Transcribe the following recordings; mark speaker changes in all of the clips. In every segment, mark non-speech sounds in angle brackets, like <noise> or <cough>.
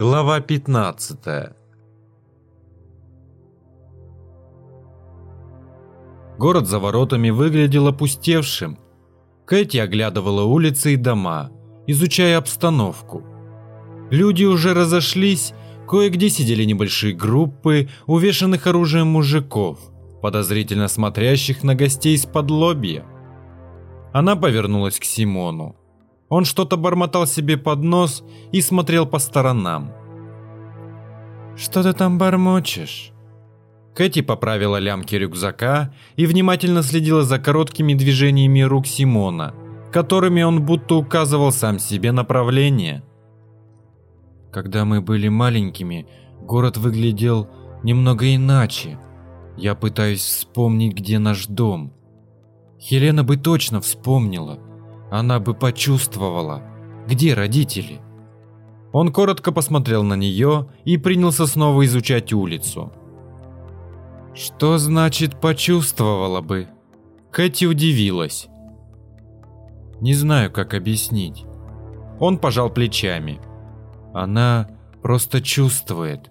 Speaker 1: Глава 15 Город за воротами выглядел опустевшим. Кэти оглядывала улицы и дома, изучая обстановку. Люди уже разошлись, кое-где сидели небольшие группы увешанных оружием мужиков, подозрительно смотрящих на гостей из-под лобья. Она повернулась к Симону. Он что-то бормотал себе под нос и смотрел по сторонам. «Что ты там бормочешь?» Кэти поправила лямки рюкзака и внимательно следила за короткими движениями рук Симона, которыми он будто указывал сам себе направление. Когда мы были маленькими, город выглядел немного иначе. Я пытаюсь вспомнить, где наш дом. Хелена бы точно вспомнила – она бы почувствовала, где родители. Он коротко посмотрел на нее и принялся снова изучать улицу. Что значит почувствовала бы? Кэти удивилась. Не знаю, как объяснить. Он пожал плечами. Она просто чувствует.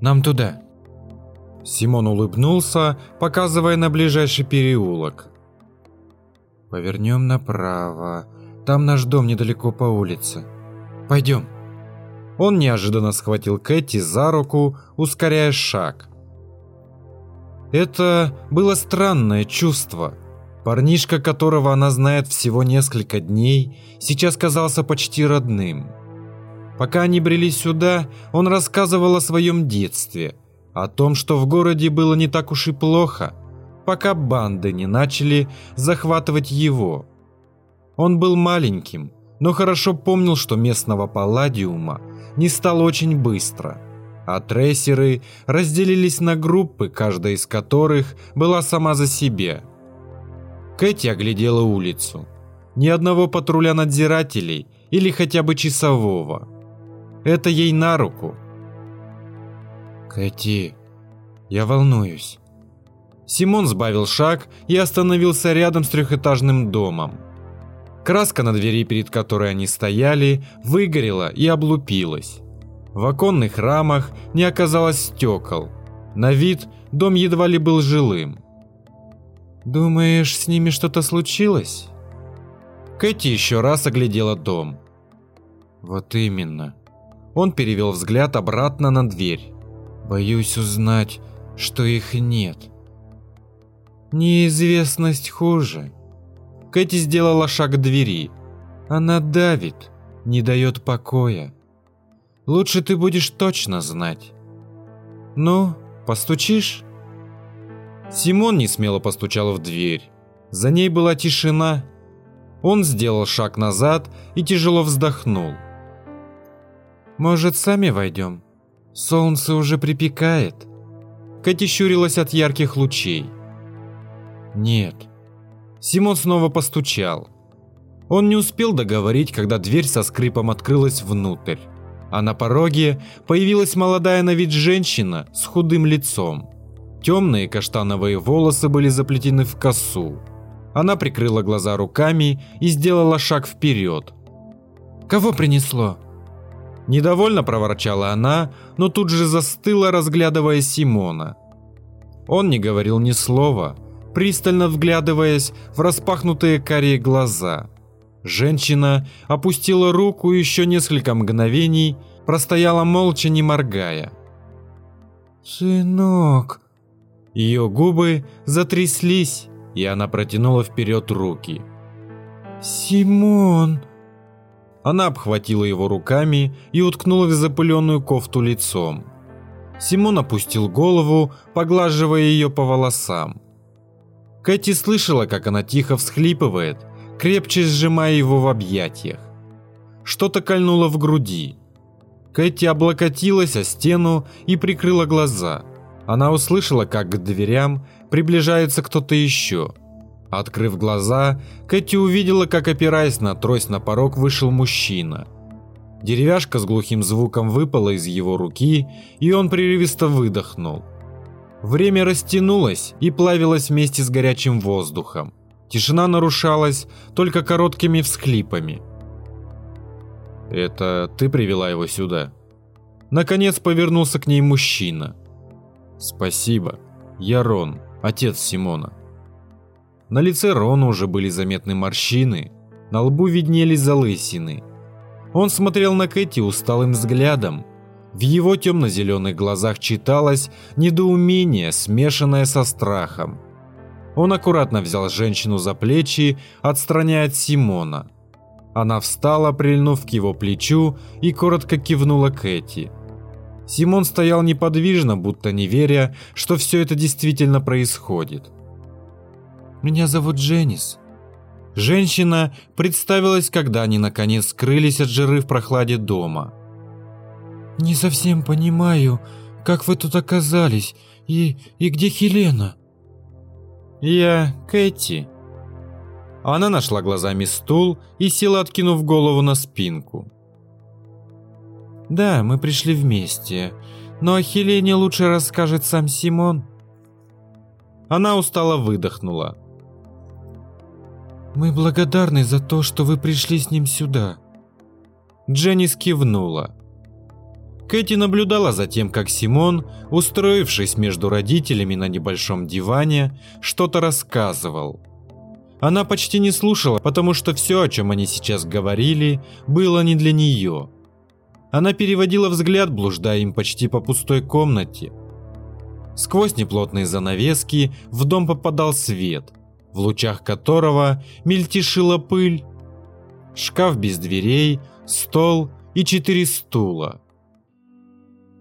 Speaker 1: Нам туда. Симон улыбнулся, показывая на ближайший переулок. Повернем направо. Там наш дом недалеко по улице. Пойдем. Он неожиданно схватил Кэти за руку, ускоряя шаг. Это было странное чувство. Парнишка, которого она знает всего несколько дней, сейчас казался почти родным. Пока они брели сюда, он рассказывал о своем детстве, о том, что в городе было не так уж и плохо – пока банды не начали захватывать его. Он был маленьким, но хорошо помнил, что местного палладиума не стало очень быстро, а трейсеры разделились на группы, каждая из которых была сама за себе. Кэти оглядела улицу. Ни одного патруля надзирателей или хотя бы часового. Это ей на руку. «Кэти, я волнуюсь», Симон сбавил шаг и остановился рядом с трехэтажным домом. Краска на двери, перед которой они стояли, выгорела и облупилась. В оконных рамах не оказалось стекол. На вид дом едва ли был жилым. «Думаешь, с ними что-то случилось?» Кэти еще раз оглядела дом. «Вот именно». Он перевел взгляд обратно на дверь. «Боюсь узнать, что их нет». Неизвестность хуже. Кэти сделала шаг к двери. Она давит, не дает покоя. Лучше ты будешь точно знать. Ну, постучишь? Симон не смело постучал в дверь. За ней была тишина. Он сделал шаг назад и тяжело вздохнул. «Может, сами войдем? Солнце уже припекает». Кэти щурилась от ярких лучей. Нет. Симон снова постучал. Он не успел договорить, когда дверь со скрипом открылась внутрь. А на пороге появилась молодая на вид женщина с худым лицом. Темные каштановые волосы были заплетены в косу. Она прикрыла глаза руками и сделала шаг вперед. «Кого принесло?» Недовольно проворчала она, но тут же застыла, разглядывая Симона. Он не говорил ни слова, пристально вглядываясь в распахнутые карие глаза. Женщина опустила руку еще несколько мгновений простояла молча, не моргая. «Сынок!» Ее губы затряслись, и она протянула вперед руки. «Симон!» Она обхватила его руками и уткнула в запыленную кофту лицом. Симон опустил голову, поглаживая ее по волосам. Кэти слышала, как она тихо всхлипывает, крепче сжимая его в объятиях. Что-то кольнуло в груди. Кэти облокотилась о стену и прикрыла глаза. Она услышала, как к дверям приближается кто-то еще. Открыв глаза, Кэти увидела, как, опираясь на трость на порог, вышел мужчина. Деревяшка с глухим звуком выпала из его руки, и он прерывисто выдохнул. Время растянулось и плавилось вместе с горячим воздухом. Тишина нарушалась только короткими всхлипами. «Это ты привела его сюда?» Наконец повернулся к ней мужчина. «Спасибо. Я Рон, отец Симона». На лице Рона уже были заметны морщины, на лбу виднелись залысины. Он смотрел на Кэти усталым взглядом. В его темно-зеленых глазах читалось недоумение, смешанное со страхом. Он аккуратно взял женщину за плечи, отстраняя от Симона. Она встала, прильнув к его плечу, и коротко кивнула Кэти. Симон стоял неподвижно, будто не веря, что все это действительно происходит.
Speaker 2: «Меня зовут Дженнис».
Speaker 1: Женщина представилась, когда они наконец скрылись от жиры в прохладе дома.
Speaker 2: «Не совсем понимаю, как вы тут оказались, и, и где Хелена?»
Speaker 1: «Я Кэти». Она нашла глазами стул и села, откинув голову на спинку.
Speaker 2: «Да, мы пришли вместе, но о Хелене лучше расскажет сам Симон».
Speaker 1: Она устало выдохнула.
Speaker 2: «Мы благодарны за то, что вы пришли с ним сюда».
Speaker 1: Дженни кивнула. Кэти наблюдала за тем, как Симон, устроившись между родителями на небольшом диване, что-то рассказывал. Она почти не слушала, потому что все, о чем они сейчас говорили, было не для нее. Она переводила взгляд, блуждая им почти по пустой комнате. Сквозь неплотные занавески в дом попадал свет, в лучах которого мельтешила пыль. Шкаф без дверей, стол и четыре стула.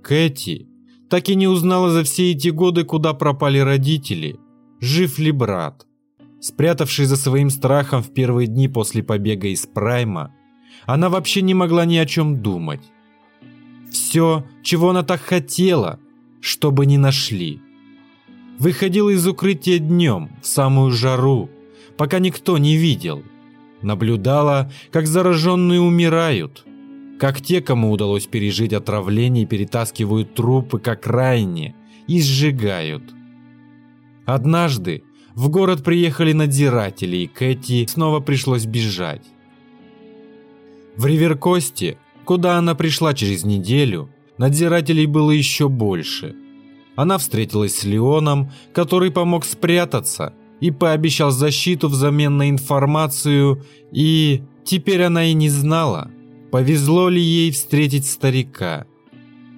Speaker 1: Кэти так и не узнала за все эти годы, куда пропали родители, жив ли брат. Спрятавшись за своим страхом в первые дни после побега из Прайма, она вообще не могла ни о чем думать. Все, чего она так хотела, чтобы не нашли. Выходила из укрытия днем, в самую жару, пока никто не видел. Наблюдала, как зараженные умирают – как те, кому удалось пережить отравление, перетаскивают трупы к окраине и сжигают. Однажды в город приехали надзиратели, и Кэти снова пришлось бежать. В Риверкосте, куда она пришла через неделю, надзирателей было еще больше. Она встретилась с Леоном, который помог спрятаться и пообещал защиту взамен на информацию, и теперь она и не знала, Повезло ли ей встретить старика?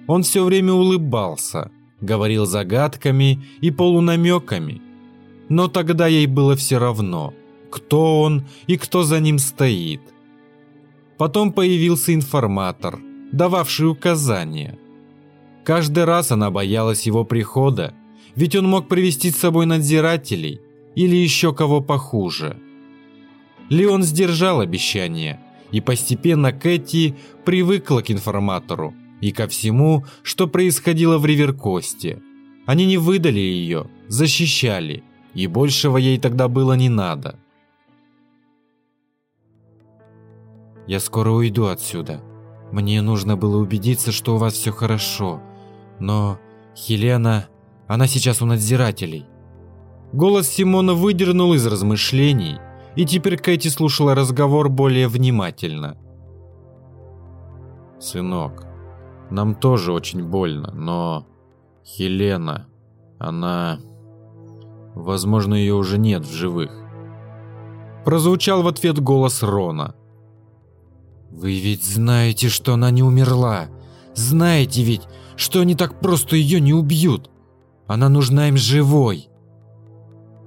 Speaker 1: Он все время улыбался, говорил загадками и полунамеками. Но тогда ей было все равно, кто он и кто за ним стоит. Потом появился информатор, дававший указания. Каждый раз она боялась его прихода, ведь он мог привести с собой надзирателей или еще кого похуже. Леон сдержал обещание – и постепенно Кэти привыкла к информатору и ко всему, что происходило в Риверкосте. Они не выдали ее, защищали, и большего ей тогда было не надо.
Speaker 2: «Я скоро уйду отсюда. Мне нужно было убедиться, что у вас все хорошо. Но Хелена, она сейчас у надзирателей».
Speaker 1: Голос Симона выдернул из размышлений – и теперь Кэти слушала разговор более внимательно. «Сынок, нам тоже очень больно, но Хелена, она... Возможно, ее уже нет в живых». Прозвучал в ответ голос Рона.
Speaker 2: «Вы ведь знаете, что она не умерла. Знаете ведь, что они так просто ее не убьют. Она нужна им живой».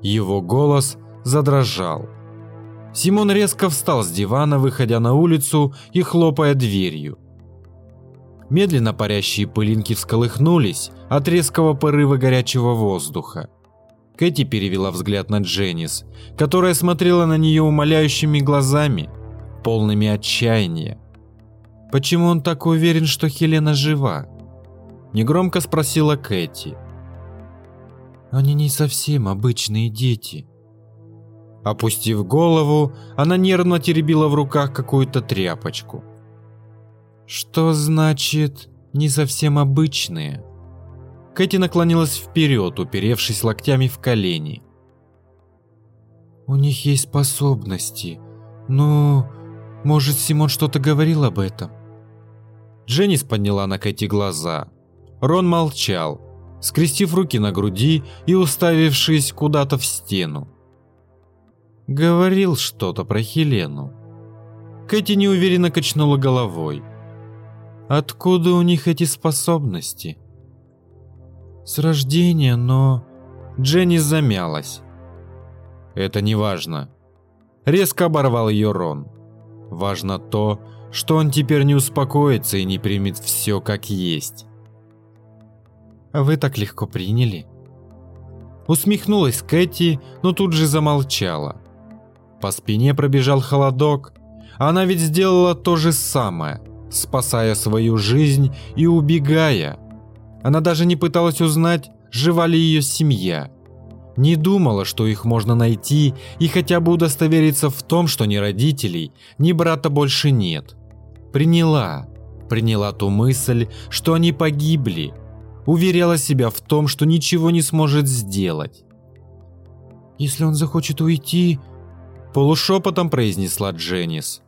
Speaker 1: Его голос задрожал. Симон резко встал с дивана, выходя на улицу и хлопая дверью. Медленно парящие пылинки всколыхнулись от резкого порыва горячего воздуха. Кэти перевела взгляд на Дженнис, которая смотрела на нее умоляющими глазами, полными отчаяния. «Почему он так уверен, что Хелена жива?» Негромко спросила Кэти.
Speaker 2: «Они не совсем обычные дети»,
Speaker 1: Опустив голову, она нервно теребила в руках какую-то тряпочку.
Speaker 2: «Что значит не совсем обычные?»
Speaker 1: Кэти наклонилась вперед, уперевшись локтями в колени.
Speaker 2: «У них есть способности. Ну, может, Симон что-то говорил об этом?»
Speaker 1: Дженнис подняла на Кэти глаза. Рон молчал, скрестив руки на груди и уставившись куда-то в стену. Говорил что-то про Хелену. Кэти неуверенно качнула головой. Откуда у них эти способности? С рождения, но... Дженнис замялась. Это не важно. Резко оборвал ее Рон. Важно то, что он теперь не успокоится и не примет все как есть. «Вы так легко приняли?» Усмехнулась Кэти, но тут же замолчала. По спине пробежал холодок. Она ведь сделала то же самое, спасая свою жизнь и убегая. Она даже не пыталась узнать, жива ли ее семья. Не думала, что их можно найти и хотя бы удостовериться в том, что ни родителей, ни брата больше нет. Приняла, приняла ту мысль, что они погибли, уверяла себя в том, что ничего не сможет сделать. «Если он захочет уйти...» Полушепотом произнесла Дженнис.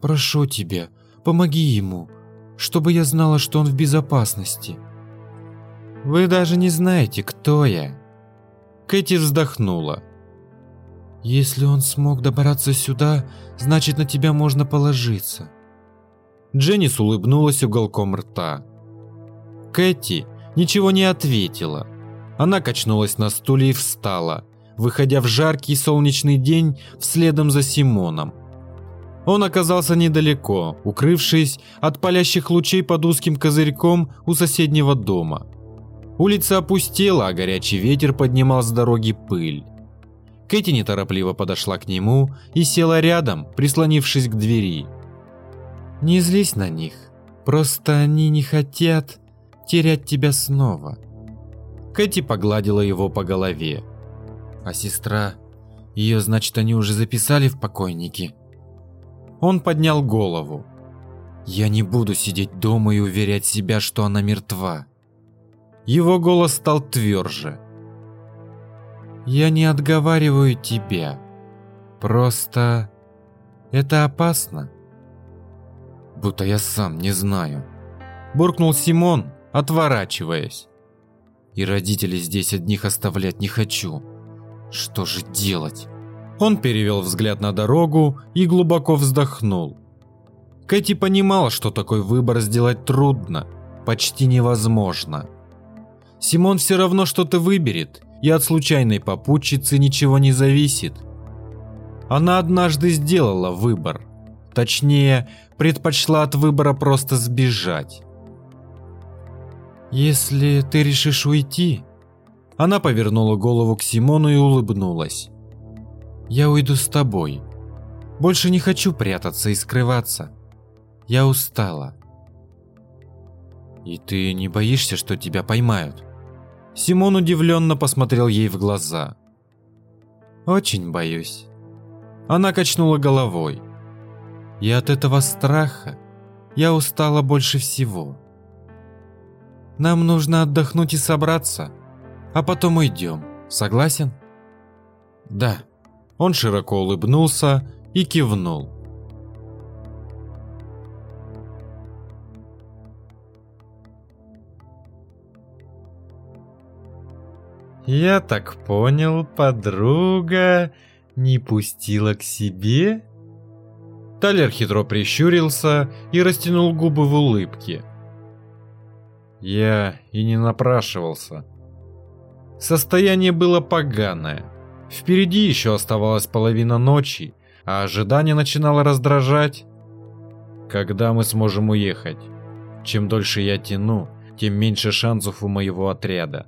Speaker 1: «Прошу тебя, помоги ему, чтобы я знала, что он в безопасности». «Вы даже не знаете, кто я». Кэти вздохнула. «Если он смог добраться сюда, значит, на тебя можно положиться». Дженнис улыбнулась уголком рта. Кэти ничего не ответила. Она качнулась на стуле и встала, выходя в жаркий солнечный день вследом за Симоном. Он оказался недалеко, укрывшись от палящих лучей под узким козырьком у соседнего дома. Улица опустела, а горячий ветер поднимал с дороги пыль. Кэти неторопливо подошла к нему и села рядом, прислонившись к двери. «Не злись на них, просто они не хотят...» терять тебя снова. Кэти погладила его по голове. А сестра, ее, значит, они уже записали в покойники. Он поднял голову. Я не буду сидеть дома и уверять себя, что она мертва. Его голос стал тверже. Я не отговариваю тебя. Просто это опасно. Будто я сам не знаю. Буркнул Симон, отворачиваясь. И родителей здесь одних оставлять не хочу. Что же делать? Он перевел взгляд на дорогу и глубоко вздохнул. Кэти понимала, что такой выбор сделать трудно, почти невозможно. Симон все равно что-то выберет, и от случайной попутчицы ничего не зависит. Она однажды сделала выбор. Точнее, предпочла от выбора просто сбежать. «Если ты решишь уйти...» Она повернула голову к Симону и улыбнулась. «Я уйду с тобой. Больше не хочу прятаться и скрываться. Я устала». «И ты не боишься, что тебя поймают?» Симон удивленно посмотрел ей в глаза. «Очень боюсь». Она качнула головой. «И от этого страха я устала больше всего». Нам нужно отдохнуть и собраться, а потом уйдем. Согласен? Да. Он широко улыбнулся и кивнул. «Я так понял, подруга не пустила к себе?» Талер хитро прищурился и растянул губы в улыбке. Я и не напрашивался. Состояние было поганое. Впереди еще оставалась половина ночи, а ожидание начинало раздражать. Когда мы сможем уехать? Чем дольше я тяну, тем меньше шансов у моего отряда.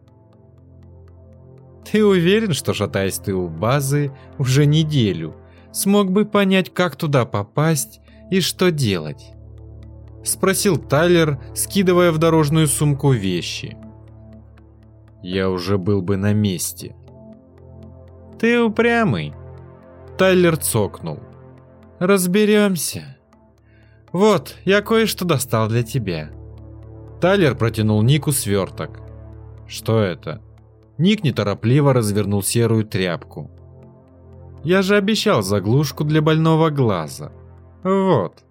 Speaker 1: Ты уверен, что шатаясь ты у базы уже неделю, смог бы понять, как туда попасть и что делать? Спросил Тайлер, скидывая в дорожную сумку вещи. Я уже был бы на месте. Ты упрямый. Тайлер цокнул. Разберемся. Вот, я кое-что достал для тебя. Тайлер протянул Нику сверток. Что это? Ник неторопливо развернул серую тряпку. Я же обещал заглушку для больного глаза. Вот.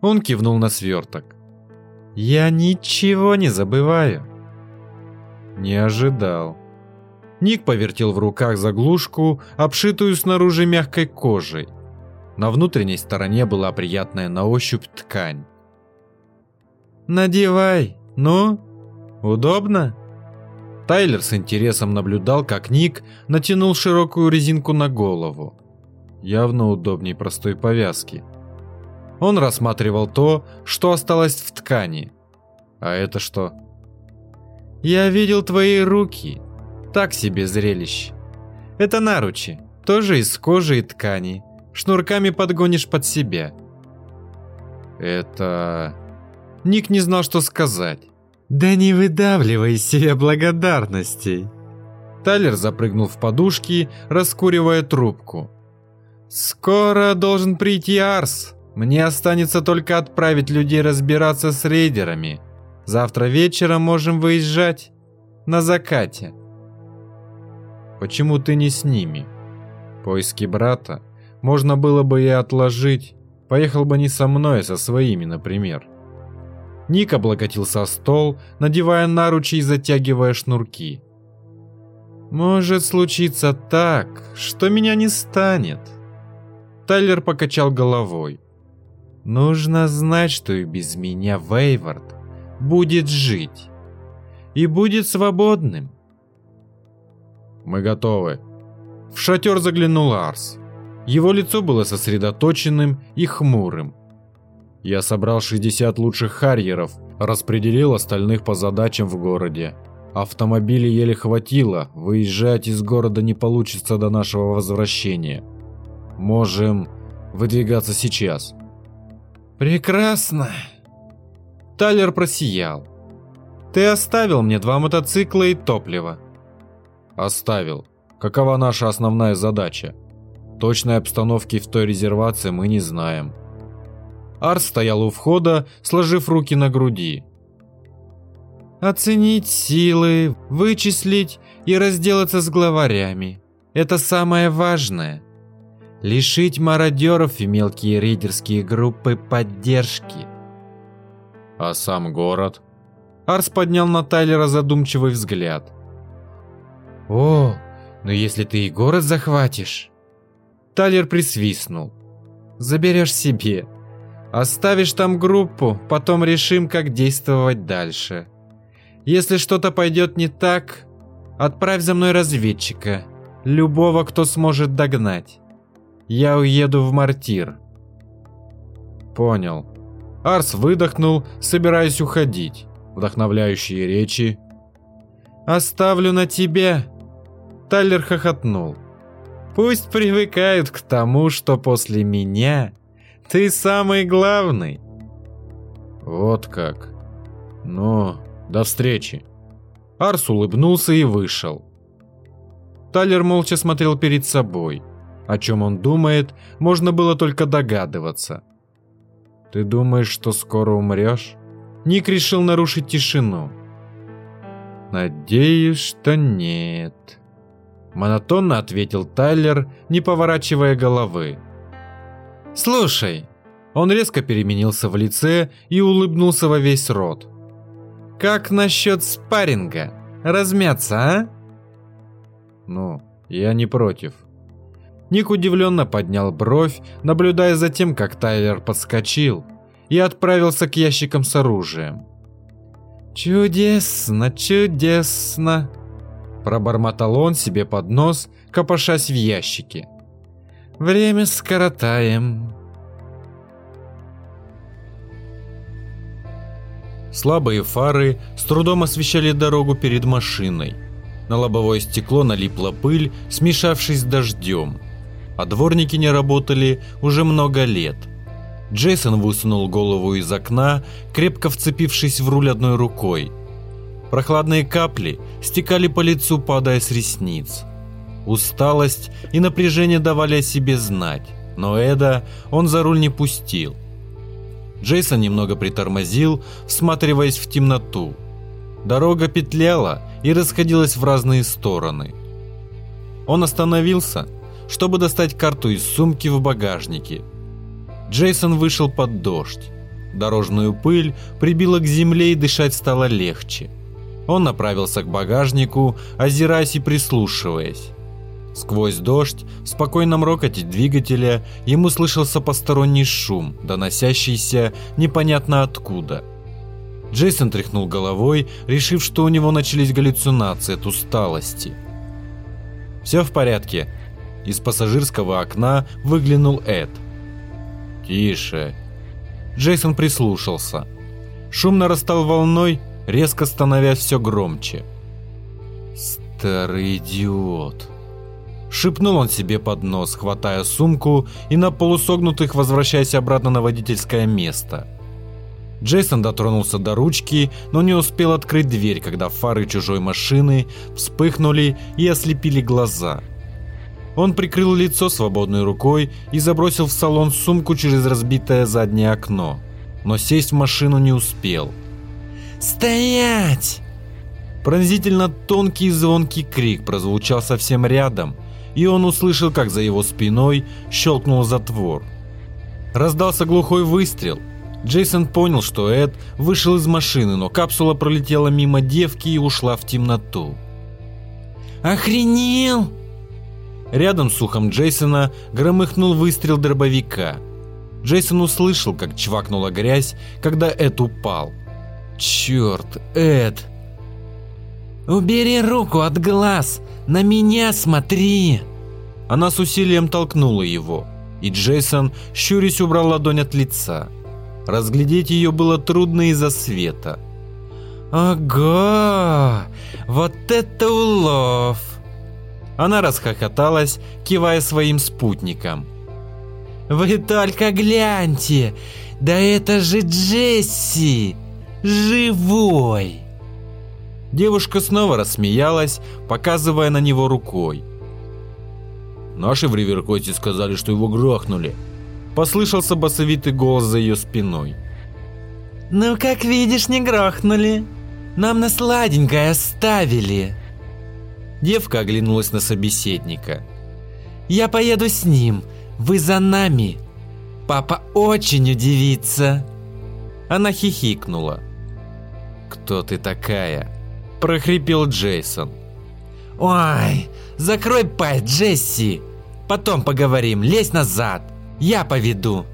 Speaker 1: Он кивнул на сверток. Я ничего не забываю.
Speaker 2: Не ожидал.
Speaker 1: Ник повертел в руках заглушку, обшитую снаружи мягкой кожей. На внутренней стороне была приятная на ощупь ткань. «Надевай, ну, удобно?» Тайлер с интересом наблюдал, как Ник натянул широкую резинку на голову. Явно удобней простой повязки. Он рассматривал то, что осталось в ткани. А это что? «Я видел твои руки. Так себе зрелище. Это наручи, тоже из кожи и ткани. Шнурками подгонишь под себя».
Speaker 2: «Это...»
Speaker 1: Ник не знал, что сказать. «Да не выдавливай из себя благодарностей!» Тайлер запрыгнул в подушки, раскуривая трубку. «Скоро должен прийти Арс. Мне останется только отправить людей разбираться с рейдерами. Завтра вечером можем выезжать. На закате».
Speaker 2: «Почему ты не с ними? Поиски брата можно было бы и отложить. Поехал бы не со мной, а со своими, например».
Speaker 1: Ник облокотился о стол, надевая наручи и затягивая шнурки. «Может случиться так, что меня не станет». Тайлер покачал головой. «Нужно знать, что и без меня Вейвард будет жить. И будет свободным».
Speaker 2: «Мы готовы».
Speaker 1: В шатер заглянул Арс. Его лицо было сосредоточенным и хмурым.
Speaker 2: Я собрал 60 лучших харьеров, распределил остальных по задачам в городе. Автомобилей еле хватило, выезжать из города не получится до нашего возвращения. Можем выдвигаться сейчас.
Speaker 1: Прекрасно. Талер просиял. Ты оставил мне два мотоцикла и топливо.
Speaker 2: Оставил. Какова наша основная задача? Точной обстановки в той резервации мы не знаем.
Speaker 1: Арс стоял у входа, сложив руки на груди. Оценить силы, вычислить и разделаться с главарями. Это самое важное. Лишить мародеров и мелкие рейдерские группы поддержки.
Speaker 2: А сам город?
Speaker 1: Арс поднял на Тайлера задумчивый взгляд. О, но если ты и город захватишь... Тайлер присвистнул. Заберешь себе. Оставишь там группу, потом решим, как действовать дальше. Если что-то пойдет не так, отправь за мной разведчика. Любого, кто сможет догнать. Я уеду в Мартир.
Speaker 2: Понял. Арс выдохнул, собираясь уходить. Вдохновляющие речи.
Speaker 1: Оставлю на тебе. Тайлер хохотнул. Пусть привыкают к тому, что после меня ты самый главный.
Speaker 2: Вот как. Ну, до встречи.
Speaker 1: Арс улыбнулся и вышел. Талер молча смотрел перед собой. О чем он думает, можно было только догадываться.
Speaker 2: «Ты думаешь, что скоро умрешь?»
Speaker 1: Ник решил нарушить тишину. «Надеюсь, что нет», — монотонно ответил Тайлер, не поворачивая головы. «Слушай!» Он резко переменился в лице и улыбнулся во весь рот. «Как насчет спарринга? Размяться, а?»
Speaker 2: «Ну, я не против».
Speaker 1: Ник удивленно поднял бровь, наблюдая за тем, как Тайлер подскочил и отправился к ящикам с оружием. «Чудесно, чудесно!» Пробормотал он себе под нос, копошась в ящике. Время скоротаем. Слабые фары с трудом освещали дорогу перед машиной. На лобовое стекло налипла пыль, смешавшись с дождем. А дворники не работали уже много лет. Джейсон высунул голову из окна, крепко вцепившись в руль одной рукой. Прохладные капли стекали по лицу, падая с ресниц. Усталость и напряжение давали о себе знать, но Эда он за руль не пустил. Джейсон немного притормозил, всматриваясь в темноту. Дорога петляла и расходилась в разные стороны. Он остановился, чтобы достать карту из сумки в багажнике. Джейсон вышел под дождь. Дорожную пыль прибило к земле и дышать стало легче. Он направился к багажнику, озираясь и прислушиваясь. Сквозь дождь, в спокойном рокоте двигателя, ему слышался посторонний шум, доносящийся непонятно откуда. Джейсон тряхнул головой, решив, что у него начались галлюцинации от усталости. «Все в порядке?» Из пассажирского окна выглянул Эд. «Тише!» Джейсон прислушался. Шум нарастал волной, резко становясь все громче. «Старый идиот!» Шипнул он себе под нос, хватая сумку и на полусогнутых возвращаясь обратно на водительское место. Джейсон дотронулся до ручки, но не успел открыть дверь, когда фары чужой машины вспыхнули и ослепили глаза. Он прикрыл лицо свободной рукой и забросил в салон сумку через разбитое заднее окно, но сесть в машину не успел. «Стоять!» Пронзительно тонкий и звонкий крик прозвучал совсем рядом, и он услышал, как за его спиной щелкнул затвор. Раздался глухой выстрел. Джейсон понял, что Эд вышел из машины, но капсула пролетела мимо девки и ушла в темноту. «Охренел!» Рядом с ухом Джейсона громыхнул выстрел дробовика. Джейсон услышал, как чвакнула грязь, когда Эд упал. «Черт, Эд!» «Убери руку от глаз! На меня смотри!» Она с усилием толкнула его, и Джейсон, щурясь, убрал ладонь от лица. Разглядеть ее было трудно из-за света. «Ого! Вот это улов!» Она расхохоталась, кивая своим спутникам. «Вы только гляньте! Да это же Джесси! Живой!» Девушка снова рассмеялась, показывая на него рукой.
Speaker 2: Наши в Риверкоте сказали, что его грохнули.
Speaker 1: Послышался басовитый голос за ее спиной.
Speaker 3: Ну, как видишь, не грохнули. Нам на сладенькое оставили.
Speaker 1: Девка оглянулась на собеседника.
Speaker 3: Я поеду с ним. Вы за нами. Папа очень удивится.
Speaker 1: Она хихикнула. Кто ты такая? прохрипел Джейсон.
Speaker 3: Ой, закрой пасть, Джесси. Потом поговорим, лезь назад. Я поведу.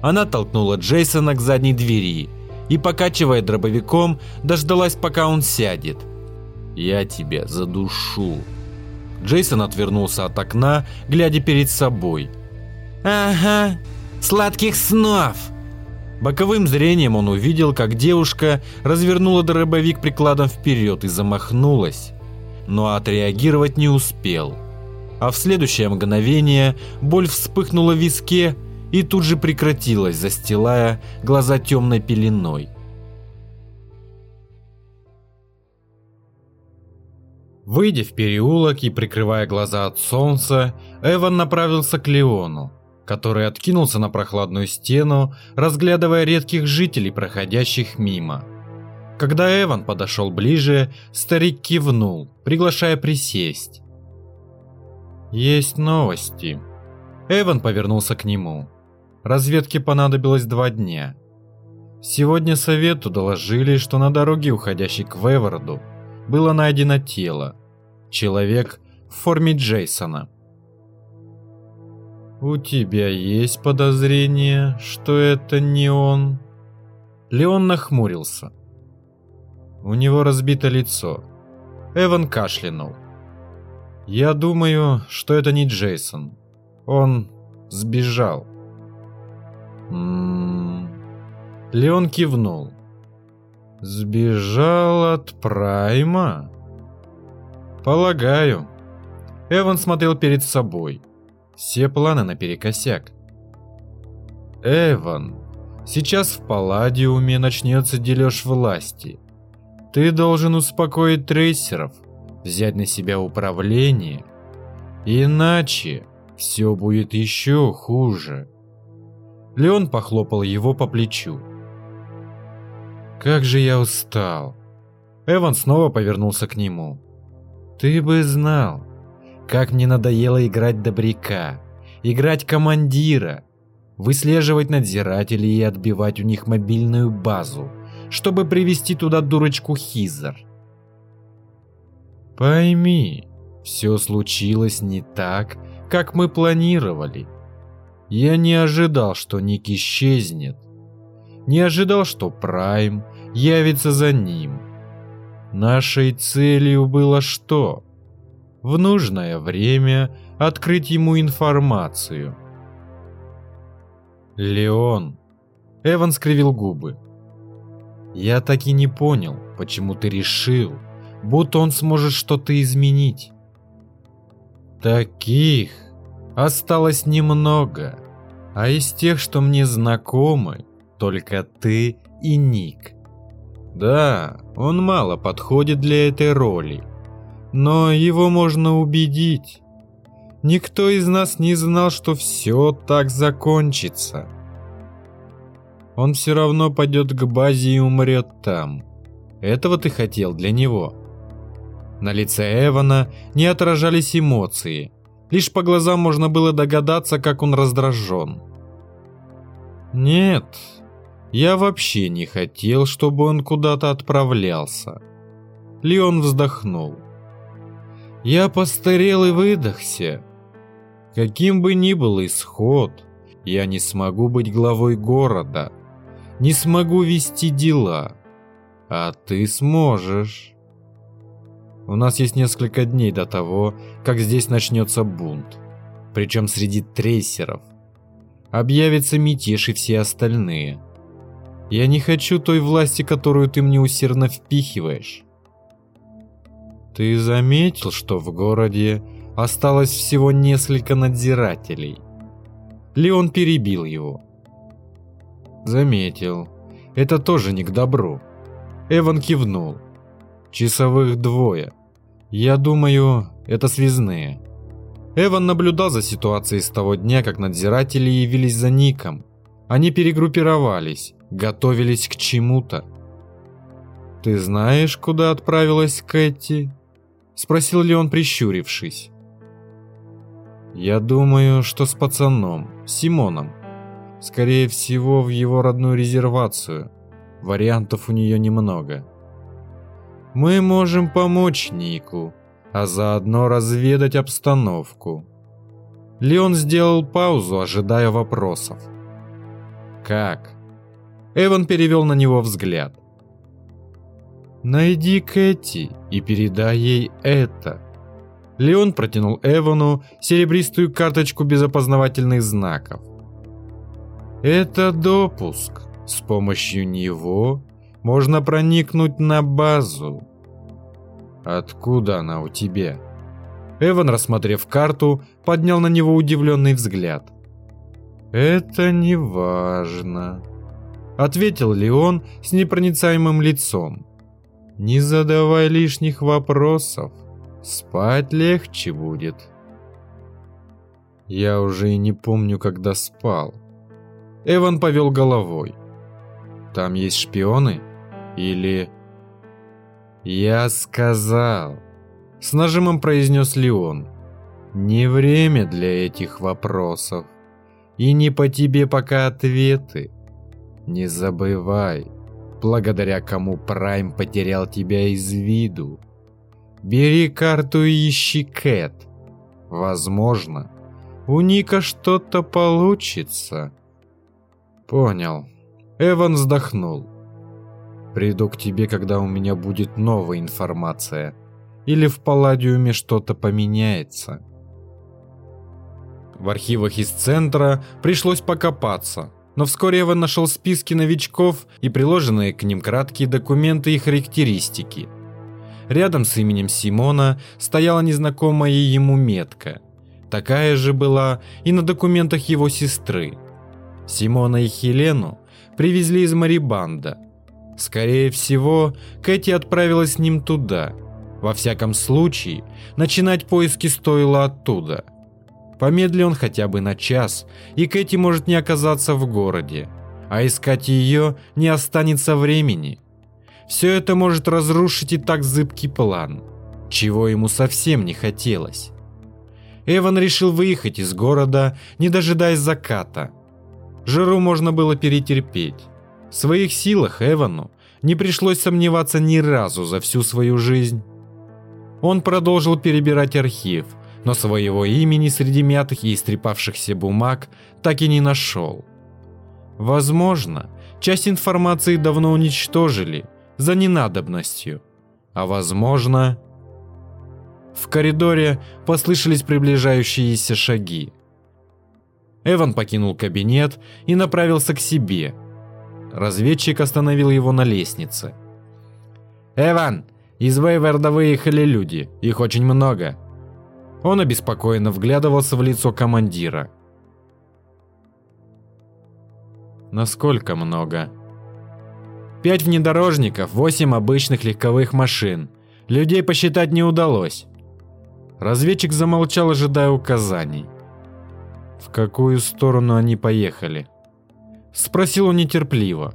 Speaker 1: Она толкнула Джейсона к задней двери и, покачивая дробовиком, дождалась, пока он сядет. «Я тебя задушу». Джейсон отвернулся от окна, глядя перед собой.
Speaker 3: «Ага, сладких снов!»
Speaker 1: Боковым зрением он увидел, как девушка развернула дробовик прикладом вперед и замахнулась, но отреагировать не успел. А в следующее мгновение боль вспыхнула в виске и тут же прекратилась, застилая глаза темной пеленой. Выйдя в переулок и прикрывая глаза от солнца, Эван направился к Леону который откинулся на прохладную стену, разглядывая редких жителей, проходящих мимо. Когда Эван подошел ближе, старик кивнул, приглашая присесть. «Есть новости». Эван повернулся к нему. Разведке понадобилось два дня. Сегодня совету доложили, что на дороге, уходящей к Вевороду, было найдено тело. Человек в форме Джейсона. «У тебя есть подозрение, что это не он?» Леон нахмурился. У него разбито лицо. Эван кашлянул. «Я думаю, что это не Джейсон. Он сбежал». «М-м-м...» Леон кивнул. «Сбежал от Прайма?» «Полагаю». Эван смотрел перед собой. Все планы наперекосяк. Эван, сейчас в Палладиуме начнется дележ власти. Ты должен успокоить трейсеров, взять на себя управление. Иначе все будет еще хуже. Леон похлопал его по плечу. Как же я устал. Эван снова повернулся к нему. Ты бы знал, как мне надоело играть добряка, играть командира. выслеживать надзирателей и отбивать у них мобильную базу, чтобы привести туда дурочку Хизер. Пойми, все случилось не так, как мы планировали. Я не ожидал, что Ник исчезнет. Не ожидал, что Прайм явится за ним. Нашей целью было что? В нужное время открыть ему информацию. Леон. Эван скривил губы. Я так и не понял, почему ты решил, будто он сможет что-то изменить. Таких осталось немного, а из тех, что мне знакомы, только ты и Ник. Да, он мало подходит для этой роли, но его можно убедить. Никто из нас не знал, что все так закончится. Он все равно пойдет к базе и умрет там. Этого ты хотел для него. На лице Эвана не отражались эмоции. Лишь по глазам можно было догадаться, как он раздражен. Нет, я вообще не хотел, чтобы он куда-то отправлялся. Леон вздохнул. Я постарел и выдохся. Каким бы ни был исход, я не смогу быть главой города, не смогу вести дела, а ты сможешь. У нас есть несколько дней до того, как здесь начнется бунт, причем среди трейсеров. Объявится мятеж и все остальные. Я не хочу той власти, которую ты мне усердно впихиваешь. Ты заметил, что в городе осталось всего несколько надзирателей? Леон перебил его. Заметил. Это тоже не к добру. Эван кивнул. Часовых двое. Я думаю, это связные. Эван наблюдал за ситуацией с того дня, как надзиратели явились за Ником. Они перегруппировались, готовились к чему-то. «Ты знаешь, куда отправилась Кэти?» Спросил ли он, прищурившись. «Я думаю, что с пацаном, Симоном. Скорее всего, в его родную резервацию. Вариантов у нее немного». Мы можем помочь Нику, а заодно разведать обстановку. Леон сделал паузу, ожидая вопросов. Как? Эван перевел на него взгляд. Найди Кэти и передай ей это. Леон протянул Эвану серебристую карточку без опознавательных знаков. Это допуск. С помощью него можно проникнуть на базу. Откуда она у тебя? Эван, рассмотрев карту, поднял на него удивленный взгляд. Это не важно, ответил Леон с непроницаемым лицом. Не задавай лишних вопросов. Спать легче будет. Я уже и не помню, когда спал. Эван повел головой. Там есть шпионы? Или... Я сказал. С нажимом произнес Леон. Не время для этих вопросов. И не по тебе пока ответы. Не забывай, благодаря кому Прайм потерял тебя из виду. Бери карту и ищи Кэт. Возможно, у Ника что-то получится. Понял. Эван вздохнул. Приду к тебе, когда у меня будет новая информация. Или в Палладиуме что-то поменяется. В архивах из центра пришлось покопаться, но вскоре Эван нашел списки новичков и приложенные к ним краткие документы и характеристики. Рядом с именем Симона стояла незнакомая ему метка. Такая же была и на документах его сестры. Симона и Хелену привезли из Марибанда – Скорее всего, Кэти отправилась с ним туда. Во всяком случае, начинать поиски стоило оттуда. Помедли он хотя бы на час, и Кэти может не оказаться в городе, а искать ее не останется времени. Все это может разрушить и так зыбкий план, чего ему совсем не хотелось. Эван решил выехать из города, не дожидаясь заката. Жару можно было перетерпеть. В своих силах Эвану не пришлось сомневаться ни разу за всю свою жизнь. Он продолжил перебирать архив, но своего имени среди мятых и истрепавшихся бумаг так и не нашел. Возможно, часть информации давно уничтожили за ненадобностью, а возможно... В коридоре послышались приближающиеся шаги. Эван покинул кабинет и направился к себе. Разведчик остановил его на лестнице. «Эван, из Вейверда выехали люди, их очень много». Он обеспокоенно вглядывался в лицо командира. «Насколько много?» «Пять внедорожников, восемь обычных легковых машин. Людей посчитать не удалось». Разведчик замолчал, ожидая указаний. В какую сторону они поехали? Спросил он нетерпеливо.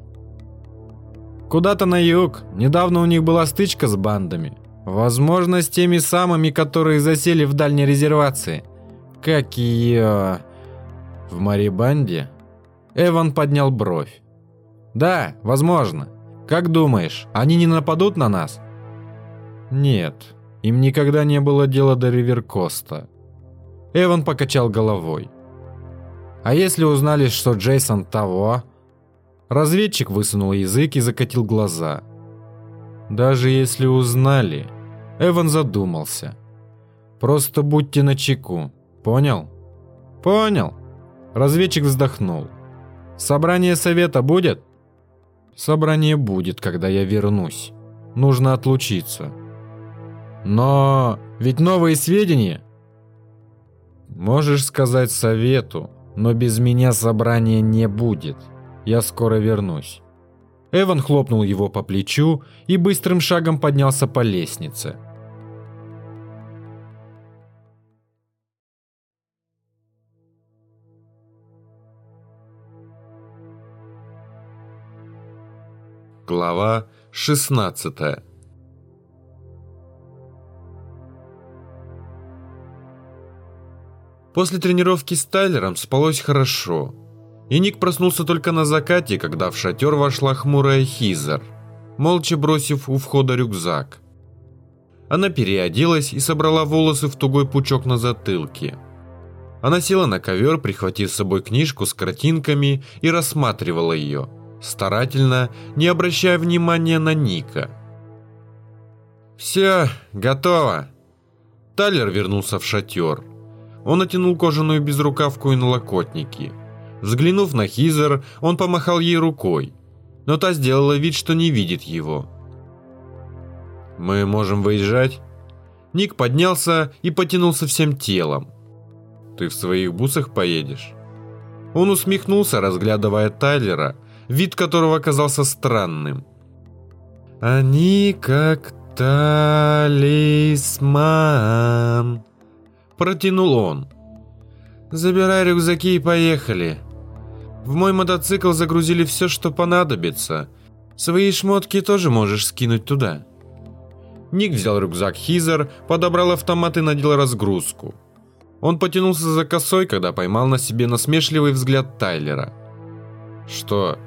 Speaker 1: Куда-то на юг. Недавно у них была стычка с бандами. Возможно, с теми самыми, которые засели в дальней резервации. Как ее... В Марибанде? Эван поднял бровь. Да, возможно. Как думаешь, они не нападут на нас? Нет, им никогда не было дела до Риверкоста. Эван покачал головой. А если узнали, что Джейсон того? Разведчик высунул язык и закатил глаза. Даже если узнали, Эван задумался. Просто будьте начеку. Понял? Понял. Разведчик вздохнул. Собрание совета будет? Собрание будет, когда я вернусь. Нужно отлучиться. Но ведь новые сведения. Можешь сказать совету, но без меня собрания не будет. Я скоро вернусь. Эван хлопнул его по плечу и быстрым шагом поднялся по лестнице. Глава 16 После тренировки с Тайлером спалось хорошо. И Ник проснулся только на закате, когда в шатер вошла хмурая Хизер, молча бросив у входа рюкзак. Она переоделась и собрала волосы в тугой пучок на затылке. Она села на ковер, прихватив с собой книжку с картинками и рассматривала ее, старательно, не обращая внимания на Ника. «Все, готово!» Тайлер вернулся в шатер. Он натянул кожаную безрукавку и налокотники. Взглянув на Хизер, он помахал ей рукой, но та сделала вид, что не видит его. «Мы можем выезжать?» Ник поднялся и потянулся всем телом. «Ты в своих бусах поедешь?» Он усмехнулся, разглядывая Тайлера, вид которого казался странным. «Они как талисман», Протянул он. «Забирай рюкзаки и поехали. В мой мотоцикл загрузили все, что понадобится. Свои шмотки тоже можешь скинуть туда». Ник взял рюкзак Хизер, подобрал автомат и надел разгрузку. Он потянулся за косой, когда поймал на себе насмешливый взгляд Тайлера. «Что?»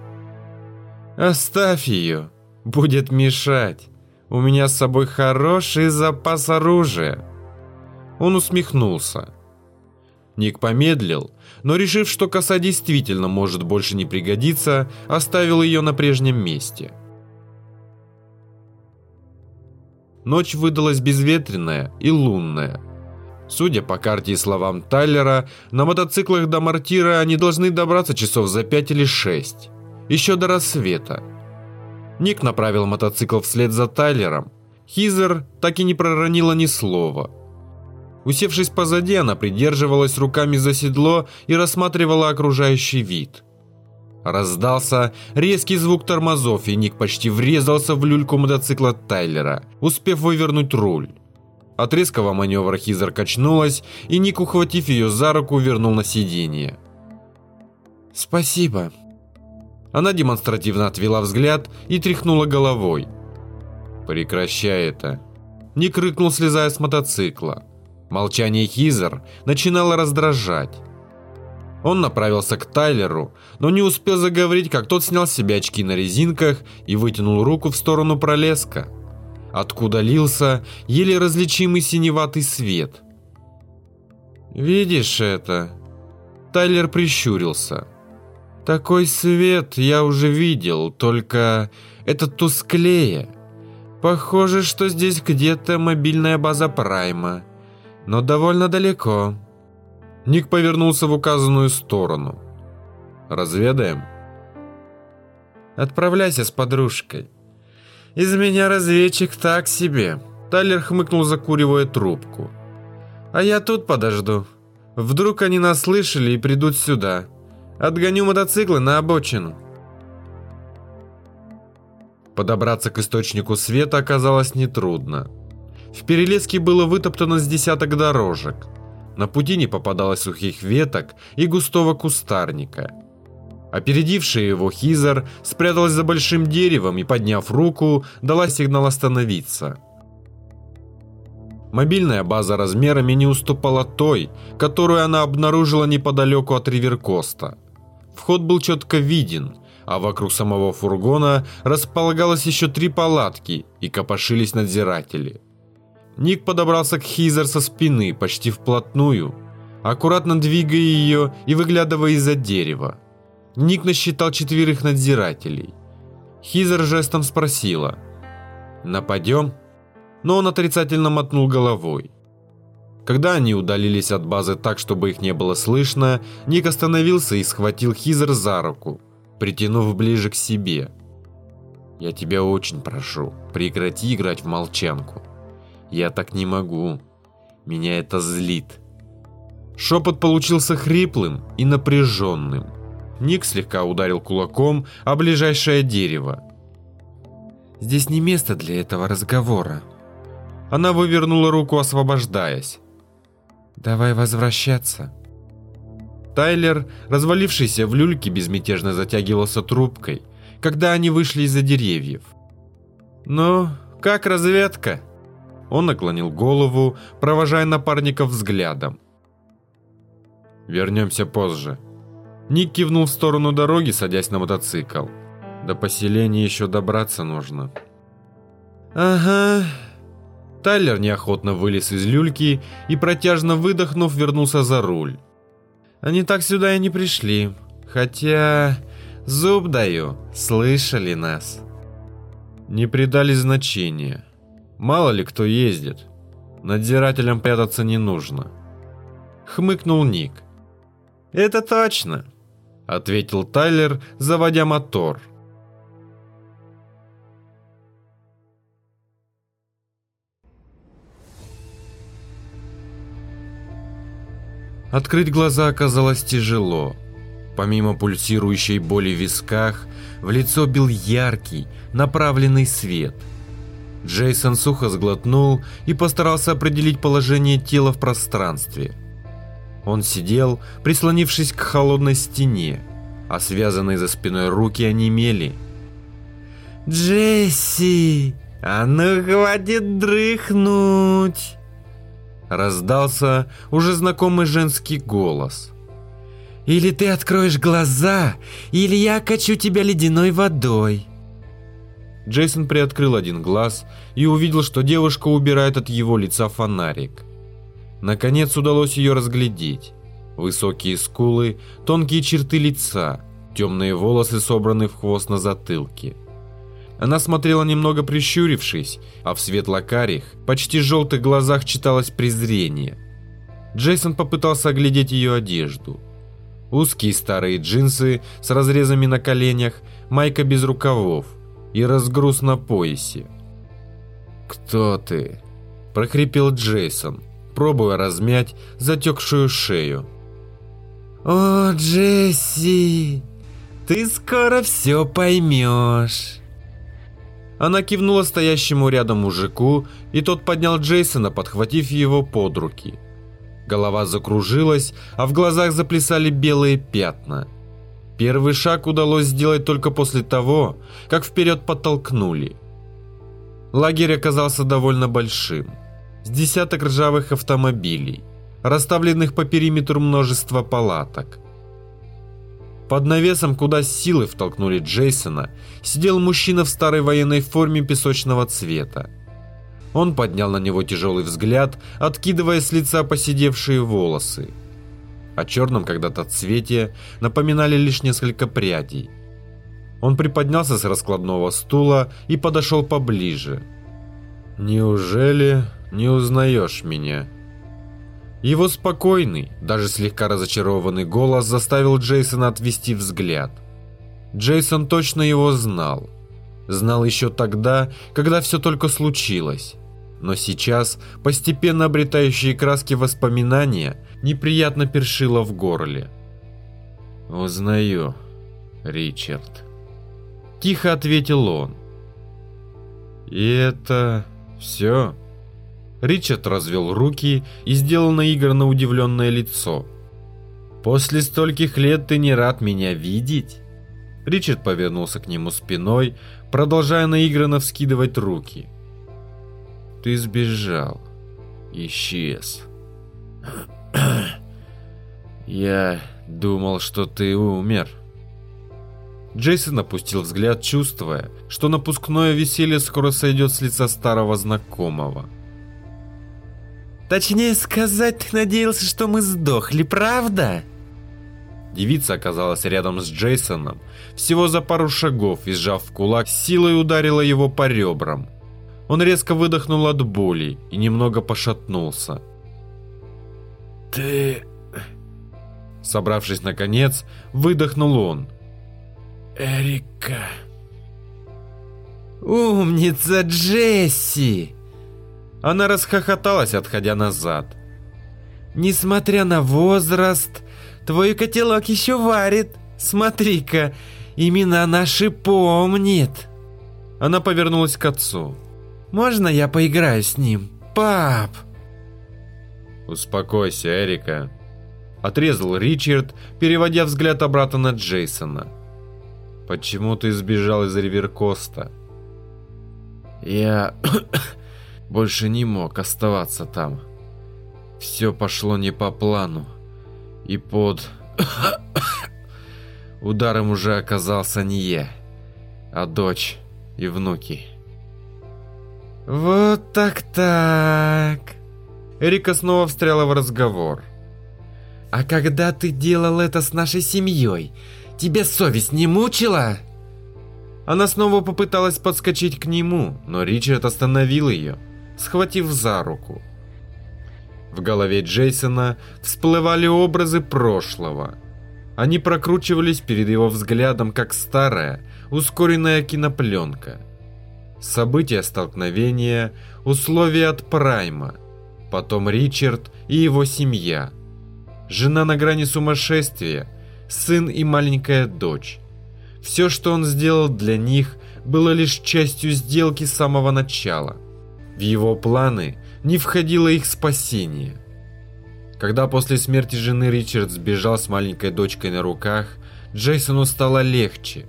Speaker 1: «Оставь ее. Будет мешать. У меня с собой хороший запас оружия». Он усмехнулся. Ник помедлил, но решив, что коса действительно может больше не пригодиться, оставил ее на прежнем месте. Ночь выдалась безветренная и лунная. Судя по карте и словам Тайлера, на мотоциклах до Мартира они должны добраться часов за пять или шесть, еще до рассвета. Ник направил мотоцикл вслед за Тайлером. Хизер так и не проронила ни слова – Усевшись позади, она придерживалась руками за седло и рассматривала окружающий вид. Раздался резкий звук тормозов, и Ник почти врезался в люльку мотоцикла Тайлера, успев вывернуть руль. От резкого маневра Хизер качнулась, и Ник, ухватив ее за руку, вернул на сиденье. «Спасибо». Она демонстративно отвела взгляд и тряхнула головой. «Прекращай это». Ник рыкнул, слезая с мотоцикла. Молчание Хизер начинало раздражать. Он направился к Тайлеру, но не успел заговорить, как тот снял с себя очки на резинках и вытянул руку в сторону пролеска, откуда лился еле различимый синеватый свет. «Видишь это?» Тайлер прищурился. «Такой свет я уже видел, только этот тусклее. Похоже, что здесь где-то мобильная база Прайма, но довольно далеко». Ник повернулся в указанную сторону. «Разведаем?» «Отправляйся с подружкой. Из меня разведчик так себе». Тайлер хмыкнул, закуривая трубку. «А я тут подожду. Вдруг они нас слышали и придут сюда. Отгоню мотоциклы на обочину». Подобраться к источнику света оказалось нетрудно. В Перелеске было вытоптано с десяток дорожек – на пути не попадалось сухих веток и густого кустарника. Опередивший его Хизер спряталась за большим деревом и, подняв руку, дала сигнал остановиться. Мобильная база размерами не уступала той, которую она обнаружила неподалеку от Риверкоста. Вход был четко виден, а вокруг самого фургона располагалось еще три палатки и копошились надзиратели – Ник подобрался к Хизер со спины, почти вплотную, аккуратно двигая ее и выглядывая из-за дерева. Ник насчитал четверых надзирателей. Хизер жестом спросила «Нападем?» Но он отрицательно мотнул головой. Когда они удалились от базы так, чтобы их не было слышно, Ник остановился и схватил Хизер за руку, притянув ближе к себе. «Я тебя очень прошу, прекрати играть в молчанку. Я так не могу. Меня это злит. Шепот получился хриплым и напряженным. Ник слегка ударил кулаком о ближайшее дерево. «Здесь не место для этого разговора». Она вывернула руку, освобождаясь. «Давай возвращаться». Тайлер, развалившийся в люльке, безмятежно затягивался трубкой, когда они вышли из-за деревьев. «Ну, как разведка?» Он наклонил голову, провожая напарников взглядом. «Вернемся позже». Ник кивнул в сторону дороги, садясь на мотоцикл. «До поселения еще добраться нужно». «Ага». Тайлер неохотно вылез из люльки и, протяжно выдохнув, вернулся за руль. «Они так сюда и не пришли. Хотя... Зуб даю, слышали нас». Не придали значения. Мало ли кто ездит. Надзирателям прятаться не нужно. Хмыкнул Ник. Это точно, ответил Тайлер, заводя мотор. Открыть глаза оказалось тяжело. Помимо пульсирующей боли в висках, в лицо бил яркий, направленный свет – Джейсон сухо сглотнул и постарался определить положение тела в пространстве. Он сидел, прислонившись к холодной стене, а связанные за спиной руки онемели. «Джесси, а ну хватит дрыхнуть!» Раздался уже знакомый женский голос. «Или ты откроешь глаза, или я качу тебя ледяной водой!» Джейсон приоткрыл один глаз и увидел, что девушка убирает от его лица фонарик. Наконец удалось ее разглядеть. Высокие скулы, тонкие черты лица, темные волосы собраны в хвост на затылке. Она смотрела немного прищурившись, а в светло-карих, почти желтых глазах читалось презрение. Джейсон попытался оглядеть ее одежду. Узкие старые джинсы с разрезами на коленях, майка без рукавов, и разгруз на поясе. «Кто ты?» – прохрипел Джейсон, пробуя размять затекшую шею. «О, Джесси, ты скоро все поймешь!» Она кивнула стоящему рядом мужику, и тот поднял Джейсона, подхватив его под руки. Голова закружилась, а в глазах заплясали белые пятна – Первый шаг удалось сделать только после того, как вперед подтолкнули. Лагерь оказался довольно большим. С десяток ржавых автомобилей, расставленных по периметру множество палаток. Под навесом, куда силы втолкнули Джейсона, сидел мужчина в старой военной форме песочного цвета. Он поднял на него тяжелый взгляд, откидывая с лица поседевшие волосы. О черном когда-то цвете напоминали лишь несколько прядей. Он приподнялся с раскладного стула и подошел поближе. «Неужели не узнаешь меня?» Его спокойный, даже слегка разочарованный голос заставил Джейсона отвести взгляд. Джейсон точно его знал. Знал еще тогда, когда все только случилось. Но сейчас постепенно обретающие краски воспоминания неприятно першило в горле. «Узнаю, Ричард», – тихо ответил он. «И это все?» Ричард развел руки и сделал наигранно удивленное лицо. «После стольких лет ты не рад меня видеть?» Ричард повернулся к нему спиной, продолжая наигранно вскидывать руки. «Ты сбежал. Исчез. <clears throat> Я думал, что ты умер». Джейсон опустил взгляд, чувствуя, что напускное веселье скоро сойдет с лица старого знакомого.
Speaker 3: Точнее сказать, ты надеялся, что мы сдохли, правда?
Speaker 1: Девица оказалась рядом с Джейсоном, всего за пару шагов и, сжав в кулак, силой ударила его по ребрам. Он резко выдохнул от боли и немного пошатнулся.
Speaker 3: «Ты...»
Speaker 1: Собравшись наконец, выдохнул он.
Speaker 3: «Эрика...» «Умница, Джесси!»
Speaker 1: Она расхохоталась, отходя назад.
Speaker 3: «Несмотря на возраст, твой котелок еще варит. Смотри-ка, имена наши помнит».
Speaker 1: Она повернулась к отцу.
Speaker 3: «Можно я поиграю с ним, пап?»
Speaker 1: «Успокойся, Эрика», — отрезал Ричард, переводя взгляд обратно на Джейсона. «Почему ты сбежал из Риверкоста?»
Speaker 2: «Я больше не мог оставаться там. Все пошло не по плану. И под <coughs> ударом уже оказался не я, а дочь и внуки.
Speaker 3: Вот так-так.
Speaker 1: Эрика снова встряла в разговор.
Speaker 3: А когда ты делал это с нашей семьей, тебе совесть не мучила?
Speaker 1: Она снова попыталась подскочить к нему, но Ричард остановил ее схватив за руку. В голове Джейсона всплывали образы прошлого. Они прокручивались перед его взглядом, как старая, ускоренная кинопленка. События столкновения, условия от Прайма, потом Ричард и его семья. Жена на грани сумасшествия, сын и маленькая дочь. Все, что он сделал для них, было лишь частью сделки с самого начала – в его планы не входило их спасение. Когда после смерти жены Ричард сбежал с маленькой дочкой на руках, Джейсону стало легче.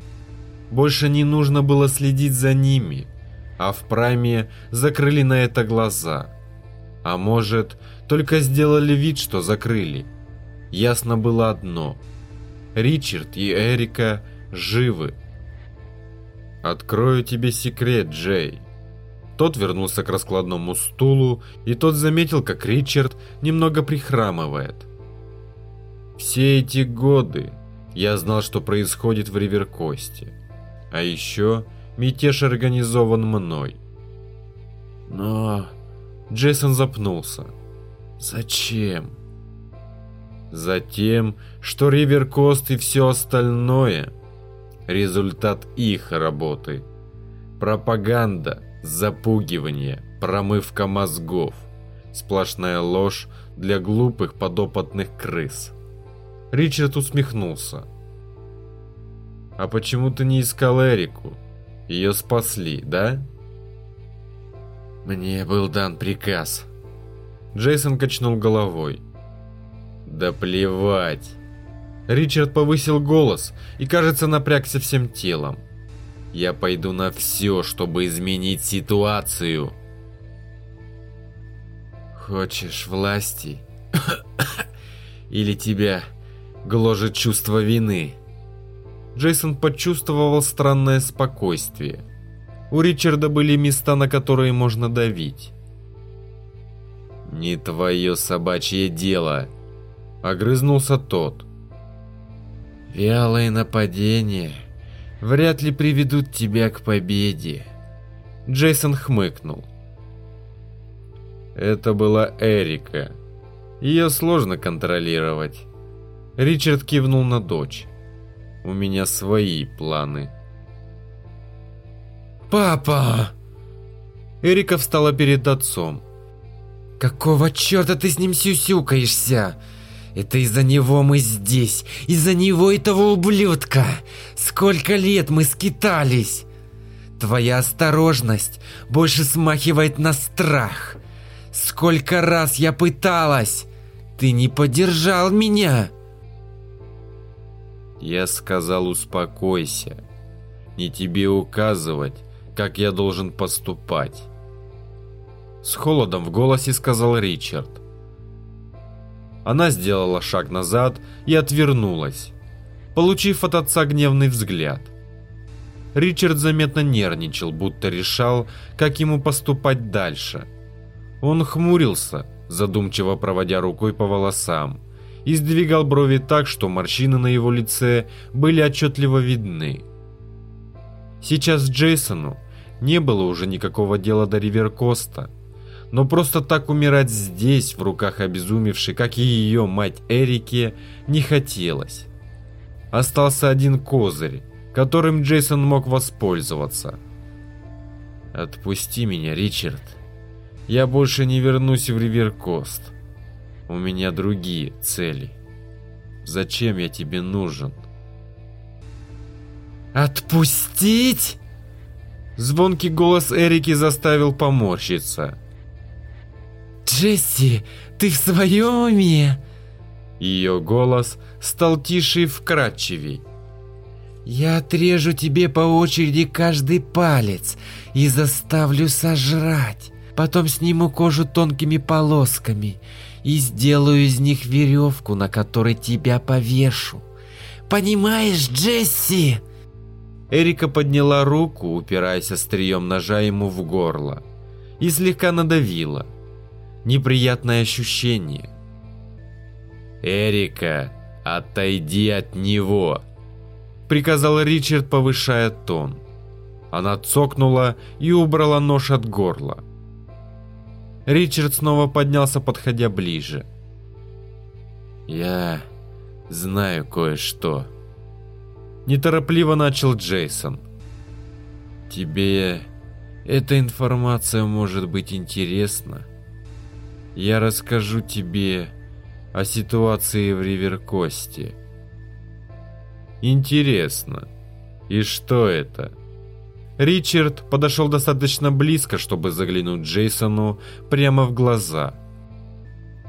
Speaker 1: Больше не нужно было следить за ними, а в прайме закрыли на это глаза. А может, только сделали вид, что закрыли. Ясно было одно. Ричард и Эрика живы. «Открою тебе секрет, Джей», тот вернулся к раскладному стулу, и тот заметил, как Ричард немного прихрамывает. Все эти годы я знал, что происходит в Риверкосте. А еще мятеж организован мной. Но Джейсон запнулся. Зачем? Затем, что Риверкост и все остальное – результат их работы. Пропаганда – Запугивание, промывка мозгов. Сплошная ложь для глупых подопытных крыс. Ричард усмехнулся. «А почему ты не искал Эрику? Ее спасли, да?» «Мне был дан приказ». Джейсон качнул головой. «Да плевать!» Ричард повысил голос и, кажется, напрягся всем телом. Я пойду на все, чтобы изменить ситуацию. Хочешь власти? <coughs> Или тебя гложет чувство вины? Джейсон почувствовал странное спокойствие. У Ричарда были места, на которые можно давить. «Не твое собачье дело», — огрызнулся тот. «Вялые нападения вряд ли приведут тебя к победе», — Джейсон хмыкнул. Это была Эрика. Ее сложно контролировать. Ричард кивнул на дочь. У меня свои планы.
Speaker 3: «Папа!»
Speaker 1: Эрика встала перед отцом.
Speaker 3: «Какого черта ты с ним сюсюкаешься? Это из-за него мы здесь, из-за него этого ублюдка! Сколько лет мы скитались! Твоя осторожность больше смахивает на страх. Сколько раз я пыталась! Ты не поддержал меня!»
Speaker 1: Я сказал успокойся. Не тебе указывать, как я должен поступать. С холодом в голосе сказал Ричард. Она сделала шаг назад и отвернулась, получив от отца гневный взгляд. Ричард заметно нервничал, будто решал, как ему поступать дальше. Он хмурился, задумчиво проводя рукой по волосам, и сдвигал брови так, что морщины на его лице были отчетливо видны. Сейчас Джейсону не было уже никакого дела до Риверкоста, но просто так умирать здесь, в руках обезумевшей, как и ее мать Эрике, не хотелось. Остался один козырь, которым Джейсон мог воспользоваться. «Отпусти меня, Ричард. Я больше не вернусь в Риверкост. У меня другие цели. Зачем я тебе нужен?»
Speaker 3: «Отпустить?»
Speaker 1: Звонкий голос Эрики заставил поморщиться.
Speaker 3: «Джесси, ты в своем уме?»
Speaker 1: Ее голос стал тише и вкрадчивей.
Speaker 3: «Я отрежу тебе по очереди каждый палец и заставлю сожрать. Потом сниму кожу тонкими полосками и сделаю из них веревку, на которой тебя повешу. Понимаешь, Джесси?»
Speaker 1: Эрика подняла руку, упираясь острием ножа ему в горло, и слегка надавила. Неприятное ощущение. «Эрика, отойди от него!» Приказал Ричард, повышая тон. Она цокнула и убрала нож от горла. Ричард снова поднялся, подходя ближе. «Я знаю кое-что», Неторопливо начал Джейсон. Тебе эта информация может быть интересна. Я расскажу тебе о ситуации в Риверкосте. Интересно. И что это? Ричард подошел достаточно близко, чтобы заглянуть Джейсону прямо в глаза.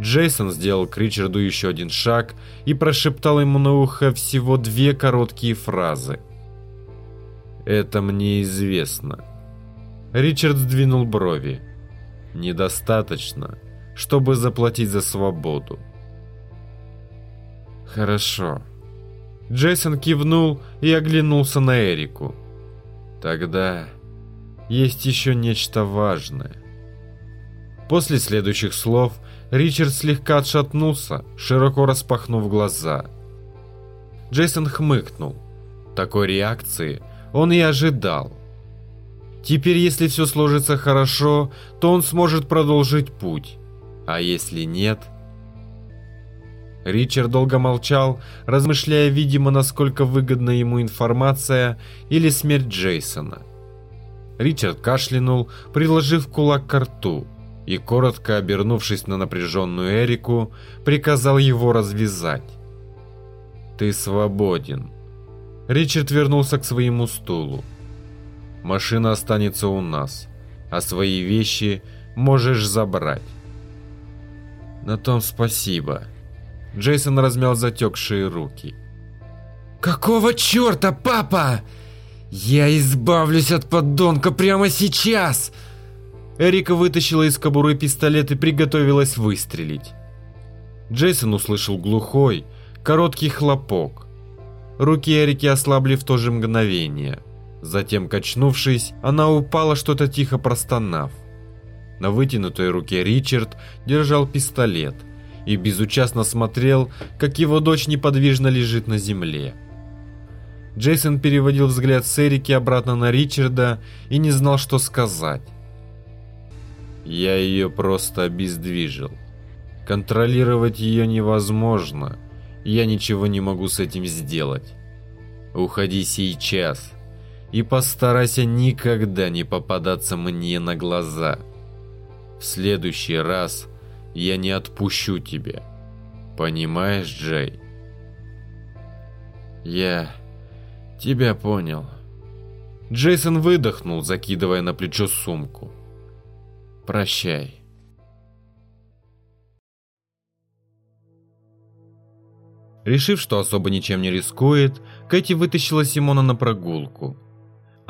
Speaker 1: Джейсон сделал к Ричарду еще один шаг и прошептал ему на ухо всего две короткие фразы. «Это мне известно». Ричард сдвинул брови. «Недостаточно, чтобы заплатить за свободу». «Хорошо». Джейсон кивнул и оглянулся на Эрику. «Тогда есть еще нечто важное». После следующих слов – Ричард слегка отшатнулся, широко распахнув глаза. Джейсон хмыкнул. Такой реакции он и ожидал. Теперь, если все сложится хорошо, то он сможет продолжить путь. А если нет... Ричард долго молчал, размышляя, видимо, насколько выгодна ему информация или смерть Джейсона. Ричард кашлянул, приложив кулак к рту и, коротко обернувшись на напряженную Эрику, приказал его развязать. «Ты свободен». Ричард вернулся к своему стулу. «Машина останется у нас, а свои вещи можешь забрать». «На том спасибо». Джейсон размял затекшие руки.
Speaker 3: «Какого черта, папа? Я избавлюсь от подонка прямо сейчас!»
Speaker 1: Эрика вытащила из кобуры пистолет и приготовилась выстрелить. Джейсон услышал глухой, короткий хлопок. руки Эрики ослабли в то же мгновение. Затем, качнувшись, она упала, что-то тихо простонав. На вытянутой руке Ричард держал пистолет и безучастно смотрел, как его дочь неподвижно лежит на земле. Джейсон переводил взгляд с Эрики обратно на Ричарда и не знал, что сказать. «Я ее просто обездвижил. Контролировать ее невозможно, я ничего не могу с этим сделать. Уходи сейчас и постарайся никогда не попадаться мне на глаза». В следующий раз я не отпущу тебя. Понимаешь, Джей?
Speaker 2: Я тебя понял.
Speaker 1: Джейсон выдохнул, закидывая на плечо сумку.
Speaker 2: Прощай.
Speaker 1: Решив, что особо ничем не рискует, Кэти вытащила Симона на прогулку.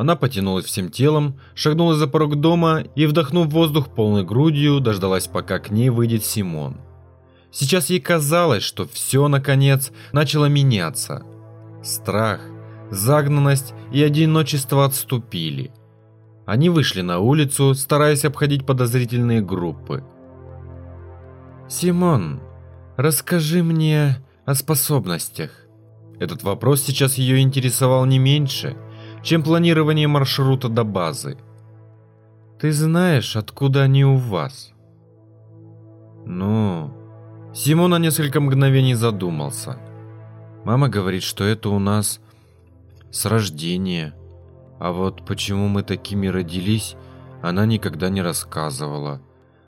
Speaker 1: Она потянулась всем телом, шагнула за порог дома и, вдохнув воздух полной грудью, дождалась, пока к ней выйдет Симон. Сейчас ей казалось, что все, наконец, начало меняться. Страх, загнанность и одиночество отступили. Они вышли на улицу, стараясь обходить подозрительные группы.
Speaker 2: «Симон, расскажи мне о способностях».
Speaker 1: Этот вопрос сейчас ее интересовал не меньше – чем планирование маршрута до базы.
Speaker 2: Ты знаешь, откуда они у вас?
Speaker 1: Ну, Симон на несколько мгновений задумался.
Speaker 2: Мама говорит, что это у нас с рождения. А вот почему мы такими родились, она никогда не рассказывала.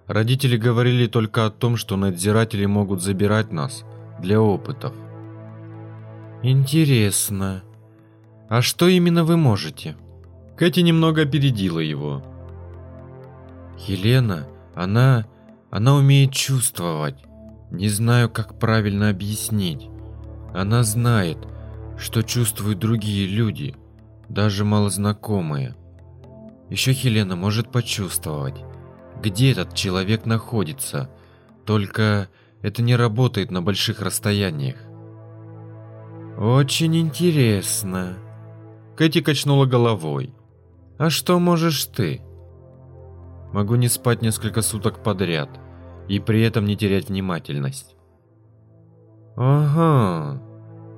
Speaker 2: Родители говорили только о том, что надзиратели могут забирать нас для опытов. Интересно. А что именно вы можете?
Speaker 1: Кэти немного опередила его.
Speaker 2: Елена, она... она умеет чувствовать. Не знаю, как правильно объяснить. Она знает, что чувствуют другие люди, даже малознакомые. Еще Хелена может почувствовать, где этот человек находится, только это не работает на больших расстояниях. Очень интересно.
Speaker 1: Кэти качнула головой.
Speaker 2: «А что можешь ты?» «Могу не спать несколько суток подряд и при этом не терять внимательность».
Speaker 1: «Ага»,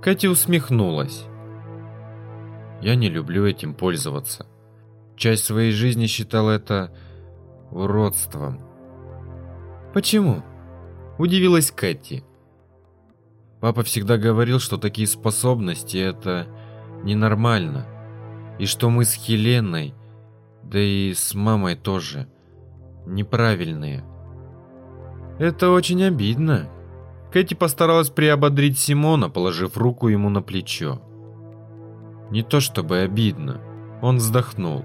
Speaker 1: Кэти усмехнулась.
Speaker 2: «Я не люблю этим пользоваться. Часть своей жизни считал это уродством».
Speaker 1: «Почему?» – удивилась Кэти.
Speaker 2: Папа всегда говорил, что такие способности – это ненормально. И что мы с Хеленой, да и с мамой тоже, неправильные.
Speaker 1: Это очень обидно. Кэти постаралась приободрить Симона, положив руку ему на плечо.
Speaker 2: Не то чтобы обидно, он вздохнул.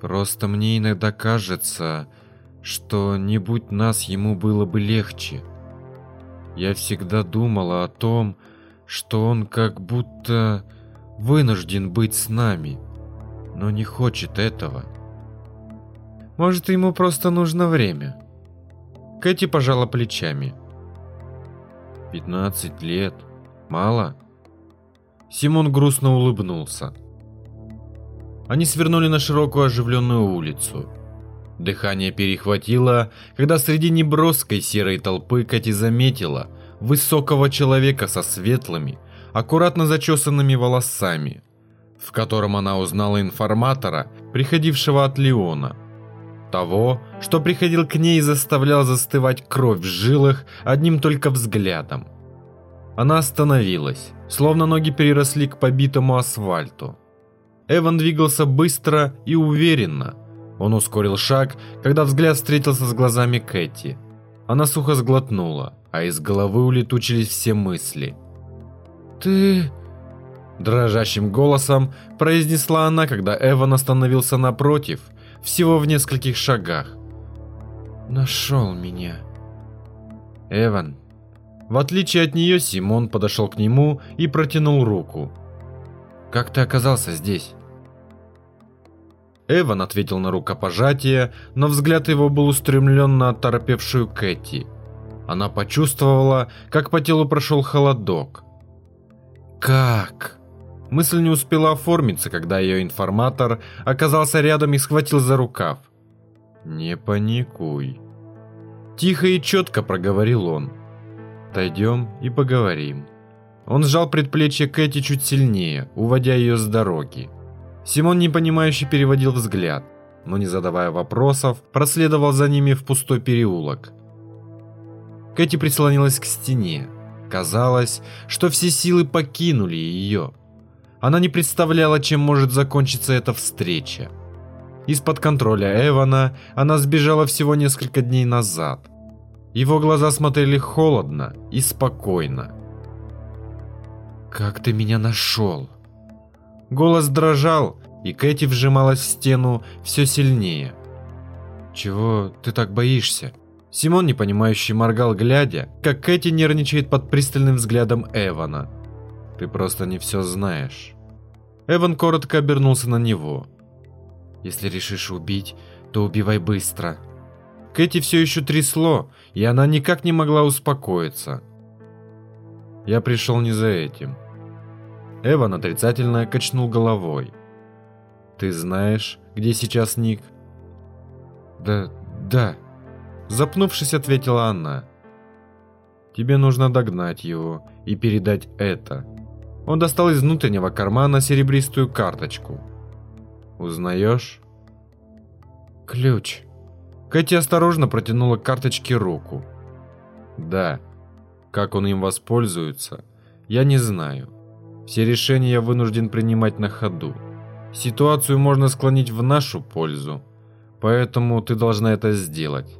Speaker 2: Просто мне иногда кажется, что не будь нас ему было бы легче. Я всегда думала о том, что он как будто вынужден быть с нами, но не хочет этого.
Speaker 1: Может, ему просто нужно время. Кэти пожала плечами.
Speaker 2: 15 лет. Мало?
Speaker 1: Симон грустно улыбнулся. Они свернули на широкую оживленную улицу. Дыхание перехватило, когда среди неброской серой толпы Кэти заметила высокого человека со светлыми, аккуратно зачесанными волосами, в котором она узнала информатора, приходившего от Леона. Того, что приходил к ней и заставлял застывать кровь в жилах одним только взглядом. Она остановилась, словно ноги переросли к побитому асфальту. Эван двигался быстро и уверенно. Он ускорил шаг, когда взгляд встретился с глазами Кэти. Она сухо сглотнула, а из головы улетучились все мысли –
Speaker 2: «Ты...»
Speaker 1: Дрожащим голосом произнесла она, когда Эван остановился напротив, всего в нескольких шагах.
Speaker 2: «Нашел меня».
Speaker 1: «Эван». В отличие от нее, Симон подошел к нему и протянул руку.
Speaker 2: «Как ты оказался здесь?»
Speaker 1: Эван ответил на рукопожатие, но взгляд его был устремлен на оторопевшую Кэти. Она почувствовала, как по телу прошел холодок. Как?» Мысль не успела оформиться, когда ее информатор оказался рядом и схватил за рукав. «Не паникуй». Тихо и четко проговорил он. «Отойдем и поговорим». Он сжал предплечье Кэти чуть сильнее, уводя ее с дороги. Симон непонимающе переводил взгляд, но не задавая вопросов, проследовал за ними в пустой переулок. Кэти прислонилась к стене. Казалось, что все силы покинули ее. Она не представляла, чем может закончиться эта встреча. Из-под контроля Эвана она сбежала всего несколько дней назад. Его глаза смотрели холодно и спокойно. «Как ты меня нашел?» Голос дрожал, и Кэти вжималась в стену все сильнее. «Чего ты так боишься?» Симон, непонимающе моргал, глядя, как Кэти нервничает под пристальным взглядом Эвана. «Ты просто не все знаешь». Эван коротко обернулся на него. «Если решишь убить, то убивай быстро». Кэти все еще трясло, и она никак не могла успокоиться. «Я пришел не за этим». Эван отрицательно качнул головой. «Ты знаешь, где сейчас Ник?» «Да, да», Запнувшись, ответила она. Тебе нужно догнать его и передать это. Он достал из внутреннего кармана серебристую карточку. Узнаешь? Ключ. Кэти осторожно протянула карточке руку. Да. Как он им воспользуется, я не знаю. Все решения я вынужден принимать на ходу. Ситуацию можно склонить в нашу пользу, поэтому ты должна это сделать.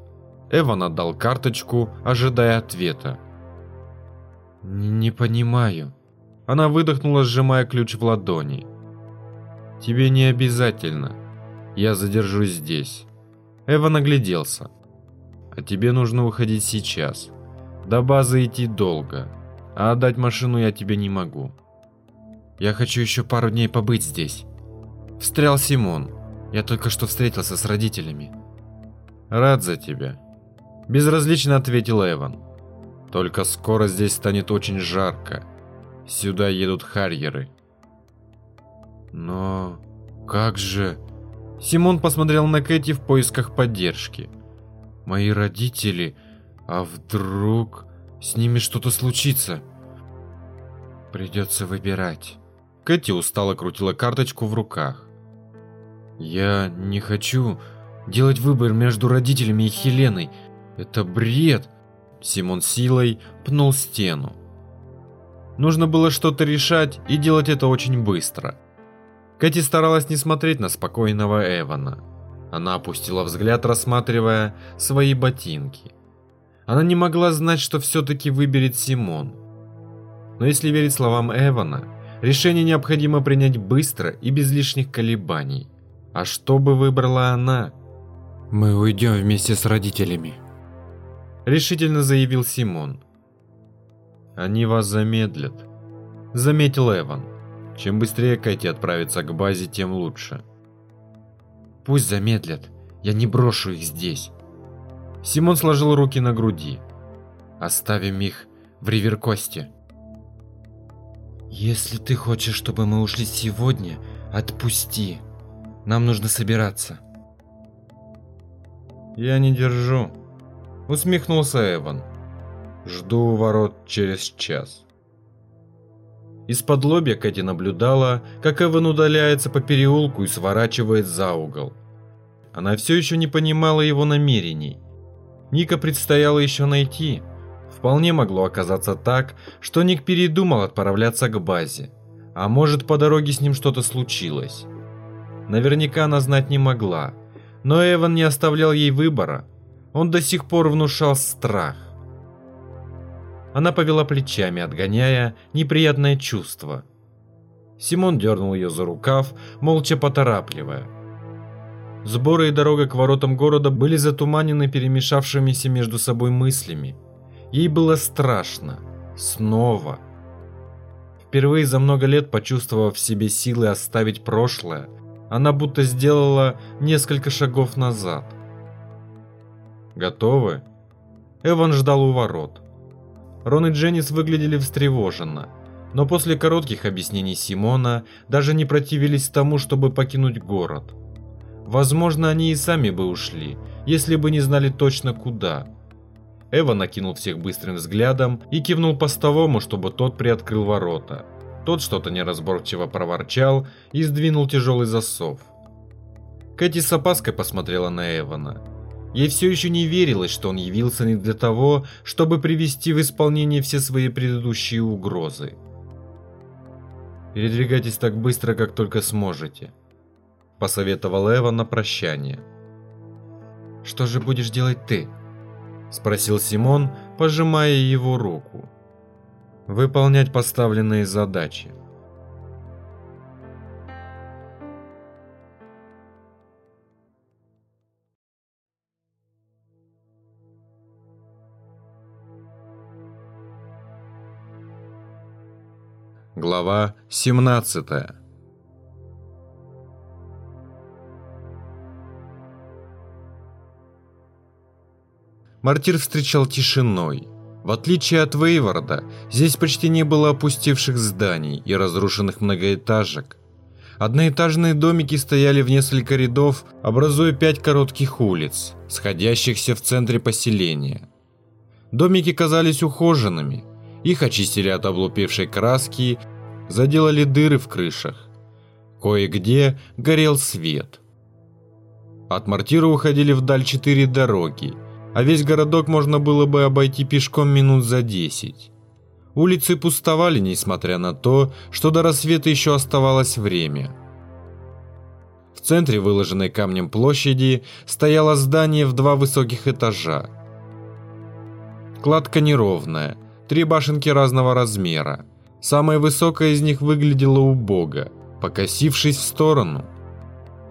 Speaker 1: Эван отдал карточку, ожидая ответа. «Не понимаю». Она выдохнула, сжимая ключ в ладони. «Тебе не обязательно. Я задержусь здесь». Эван огляделся. «А тебе нужно уходить сейчас. До базы идти долго, а отдать машину я тебе не могу». «Я хочу еще пару дней побыть здесь». Встрял Симон. «Я только что встретился с родителями». «Рад за тебя», Безразлично ответил Эван. Только скоро здесь станет очень жарко. Сюда едут харьеры. Но как же... Симон посмотрел на Кэти в поисках поддержки. Мои родители... А вдруг с ними что-то случится? Придется выбирать. Кэти устало крутила карточку в руках. Я не хочу делать выбор между родителями и Хеленой. Это бред. Симон силой пнул стену. Нужно было что-то решать и делать это очень быстро. Кэти старалась не смотреть на спокойного Эвана. Она опустила взгляд, рассматривая свои ботинки. Она не могла знать, что все-таки выберет Симон. Но если верить словам Эвана, решение необходимо принять быстро и без лишних колебаний. А что бы выбрала она?
Speaker 2: «Мы уйдем вместе с родителями»,
Speaker 1: решительно заявил Симон. Они вас замедлят, заметил Эван. Чем быстрее Кэти отправится к базе, тем лучше. Пусть замедлят, я не брошу их здесь. Симон сложил руки на груди. Оставим их в Риверкосте. Если ты хочешь, чтобы мы ушли сегодня, отпусти. Нам нужно собираться. Я не держу, Усмехнулся Эван. Жду у ворот через час. Из-под лобья Кэти наблюдала, как Эван удаляется по переулку и сворачивает за угол. Она все еще не понимала его намерений. Ника предстояло еще найти. Вполне могло оказаться так, что Ник передумал отправляться к базе. А может, по дороге с ним что-то случилось. Наверняка она знать не могла. Но Эван не оставлял ей выбора. Он до сих пор внушал страх. Она повела плечами, отгоняя неприятное чувство. Симон дернул ее за рукав, молча поторапливая. Сборы и дорога к воротам города были затуманены перемешавшимися между собой мыслями. Ей было страшно. Снова. Впервые за много лет почувствовав в себе силы оставить прошлое, она будто сделала несколько шагов назад – «Готовы?» Эван ждал у ворот. Рон и Дженнис выглядели встревоженно. но после коротких объяснений Симона даже не противились тому, чтобы покинуть город. Возможно, они и сами бы ушли, если бы не знали точно куда. Эва накинул всех быстрым взглядом и кивнул постовому, чтобы тот приоткрыл ворота. Тот что-то неразборчиво проворчал и сдвинул тяжелый засов. Кэти с опаской посмотрела на Эвана. Ей все еще не верилось, что он явился не для того, чтобы привести в исполнение все свои предыдущие угрозы. «Передвигайтесь так быстро, как только сможете», – посоветовал Эва на прощание. «Что же будешь делать ты?» – спросил Симон, пожимая его руку. «Выполнять поставленные задачи». Глава 17 Мартир встречал тишиной. В отличие от Вейварда, здесь почти не было опустевших зданий и разрушенных многоэтажек. Одноэтажные домики стояли в несколько рядов, образуя пять коротких улиц, сходящихся в центре поселения. Домики казались ухоженными. Их очистили от облупевшей краски заделали дыры в крышах. Кое-где горел свет. От мортира уходили вдаль четыре дороги, а весь городок можно было бы обойти пешком минут за десять. Улицы пустовали, несмотря на то, что до рассвета еще оставалось время. В центре выложенной камнем площади стояло здание в два высоких этажа. Кладка неровная, три башенки разного размера. Самая высокая из них выглядела убого, покосившись в сторону.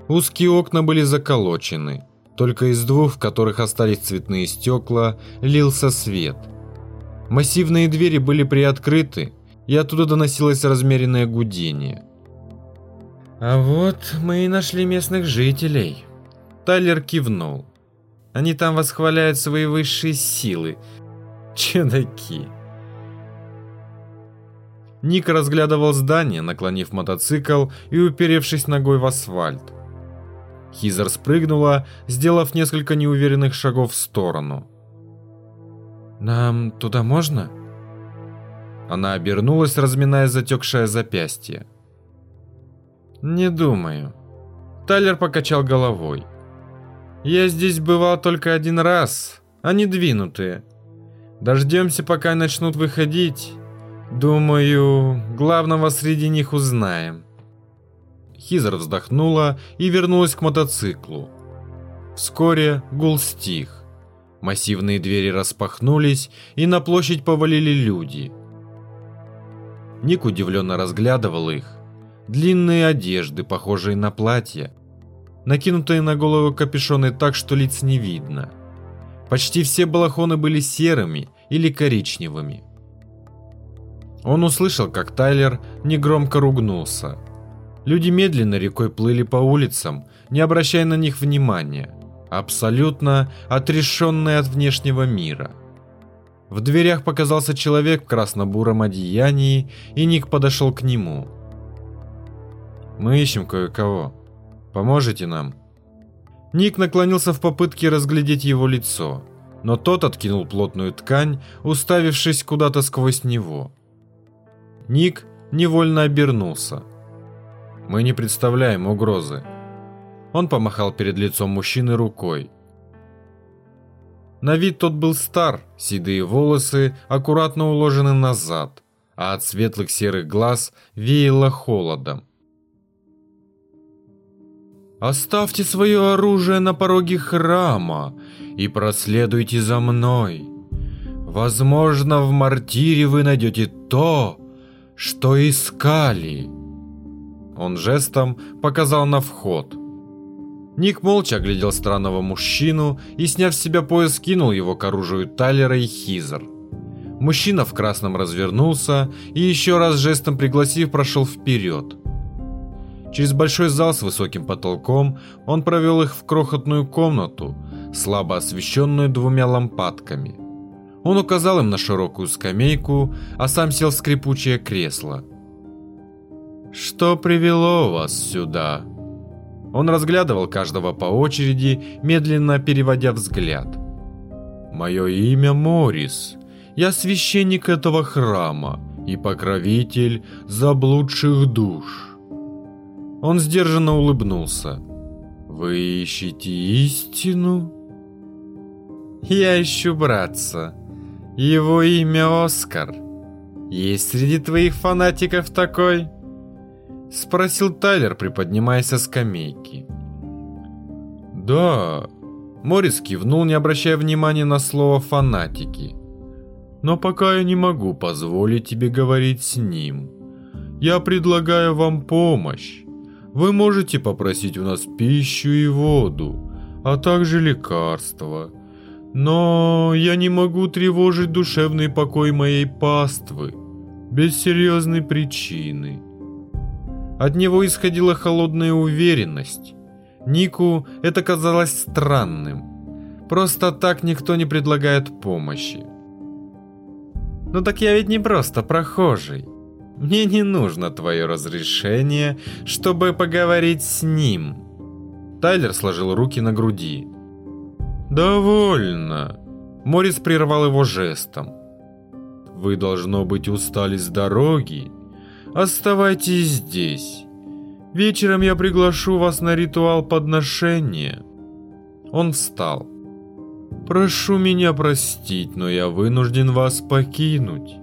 Speaker 1: Узкие окна были заколочены, только из двух, в которых остались цветные стекла, лился свет. Массивные двери были приоткрыты, и оттуда доносилось размеренное гудение. «А вот мы и нашли местных жителей», – Тайлер кивнул. «Они там восхваляют свои высшие силы. Чудаки». Ник разглядывал здание, наклонив мотоцикл и уперевшись ногой в асфальт. Хизер спрыгнула, сделав несколько неуверенных шагов в сторону. «Нам туда можно?» Она обернулась, разминая затекшее запястье. «Не думаю». Тайлер покачал головой. «Я здесь бывал только один раз, они двинутые. Дождемся, пока начнут выходить, Думаю, главного среди них узнаем. Хизер вздохнула и вернулась к мотоциклу. Вскоре гул стих. Массивные двери распахнулись, и на площадь повалили люди. Ник удивленно разглядывал их. Длинные одежды, похожие на платья, накинутые на голову капюшоны так, что лиц не видно. Почти все балахоны были серыми или коричневыми. Он услышал, как Тайлер негромко ругнулся. Люди медленно рекой плыли по улицам, не обращая на них внимания, абсолютно отрешенные от внешнего мира. В дверях показался человек в красно-буром одеянии, и Ник подошел к нему. «Мы ищем кое-кого. Поможете нам?» Ник наклонился в попытке разглядеть его лицо, но тот откинул плотную ткань, уставившись куда-то сквозь него. Ник невольно обернулся. Мы не представляем угрозы. Он помахал перед лицом мужчины рукой. На вид тот был стар, седые волосы аккуратно уложены назад, а от светлых серых глаз веяло холодом. «Оставьте свое оружие на пороге храма и проследуйте за мной. Возможно, в мартире вы найдете то, что искали. Он жестом показал на вход. Ник молча оглядел странного мужчину и, сняв с себя пояс, кинул его к оружию Тайлера и Хизер. Мужчина в красном развернулся и еще раз жестом пригласив прошел вперед. Через большой зал с высоким потолком он провел их в крохотную комнату, слабо освещенную двумя лампадками. Он указал им на широкую скамейку, а сам сел в скрипучее кресло. «Что привело вас сюда?» Он разглядывал каждого по очереди, медленно переводя взгляд. «Мое имя Морис. Я священник этого храма и покровитель заблудших душ». Он сдержанно улыбнулся. «Вы ищете истину?» «Я ищу братца. Его имя Оскар. Есть среди твоих фанатиков такой?» Спросил Тайлер, приподнимаясь со скамейки. «Да...» Морис кивнул, не обращая внимания на слово «фанатики». «Но пока я не могу позволить тебе говорить с ним. Я предлагаю вам помощь. Вы можете попросить у нас пищу и воду, а также лекарства. Но я не могу тревожить душевный покой моей паствы без серьезной причины. От него исходила холодная уверенность. Нику это казалось странным. Просто так никто не предлагает помощи. «Ну так я ведь не просто прохожий. Мне не нужно твое разрешение, чтобы поговорить с ним». Тайлер сложил руки на груди. «Довольно». Морис прервал его жестом. «Вы, должно быть, устали с дороги. Оставайтесь здесь. Вечером я приглашу вас на ритуал подношения». Он встал. «Прошу меня простить, но я вынужден вас покинуть.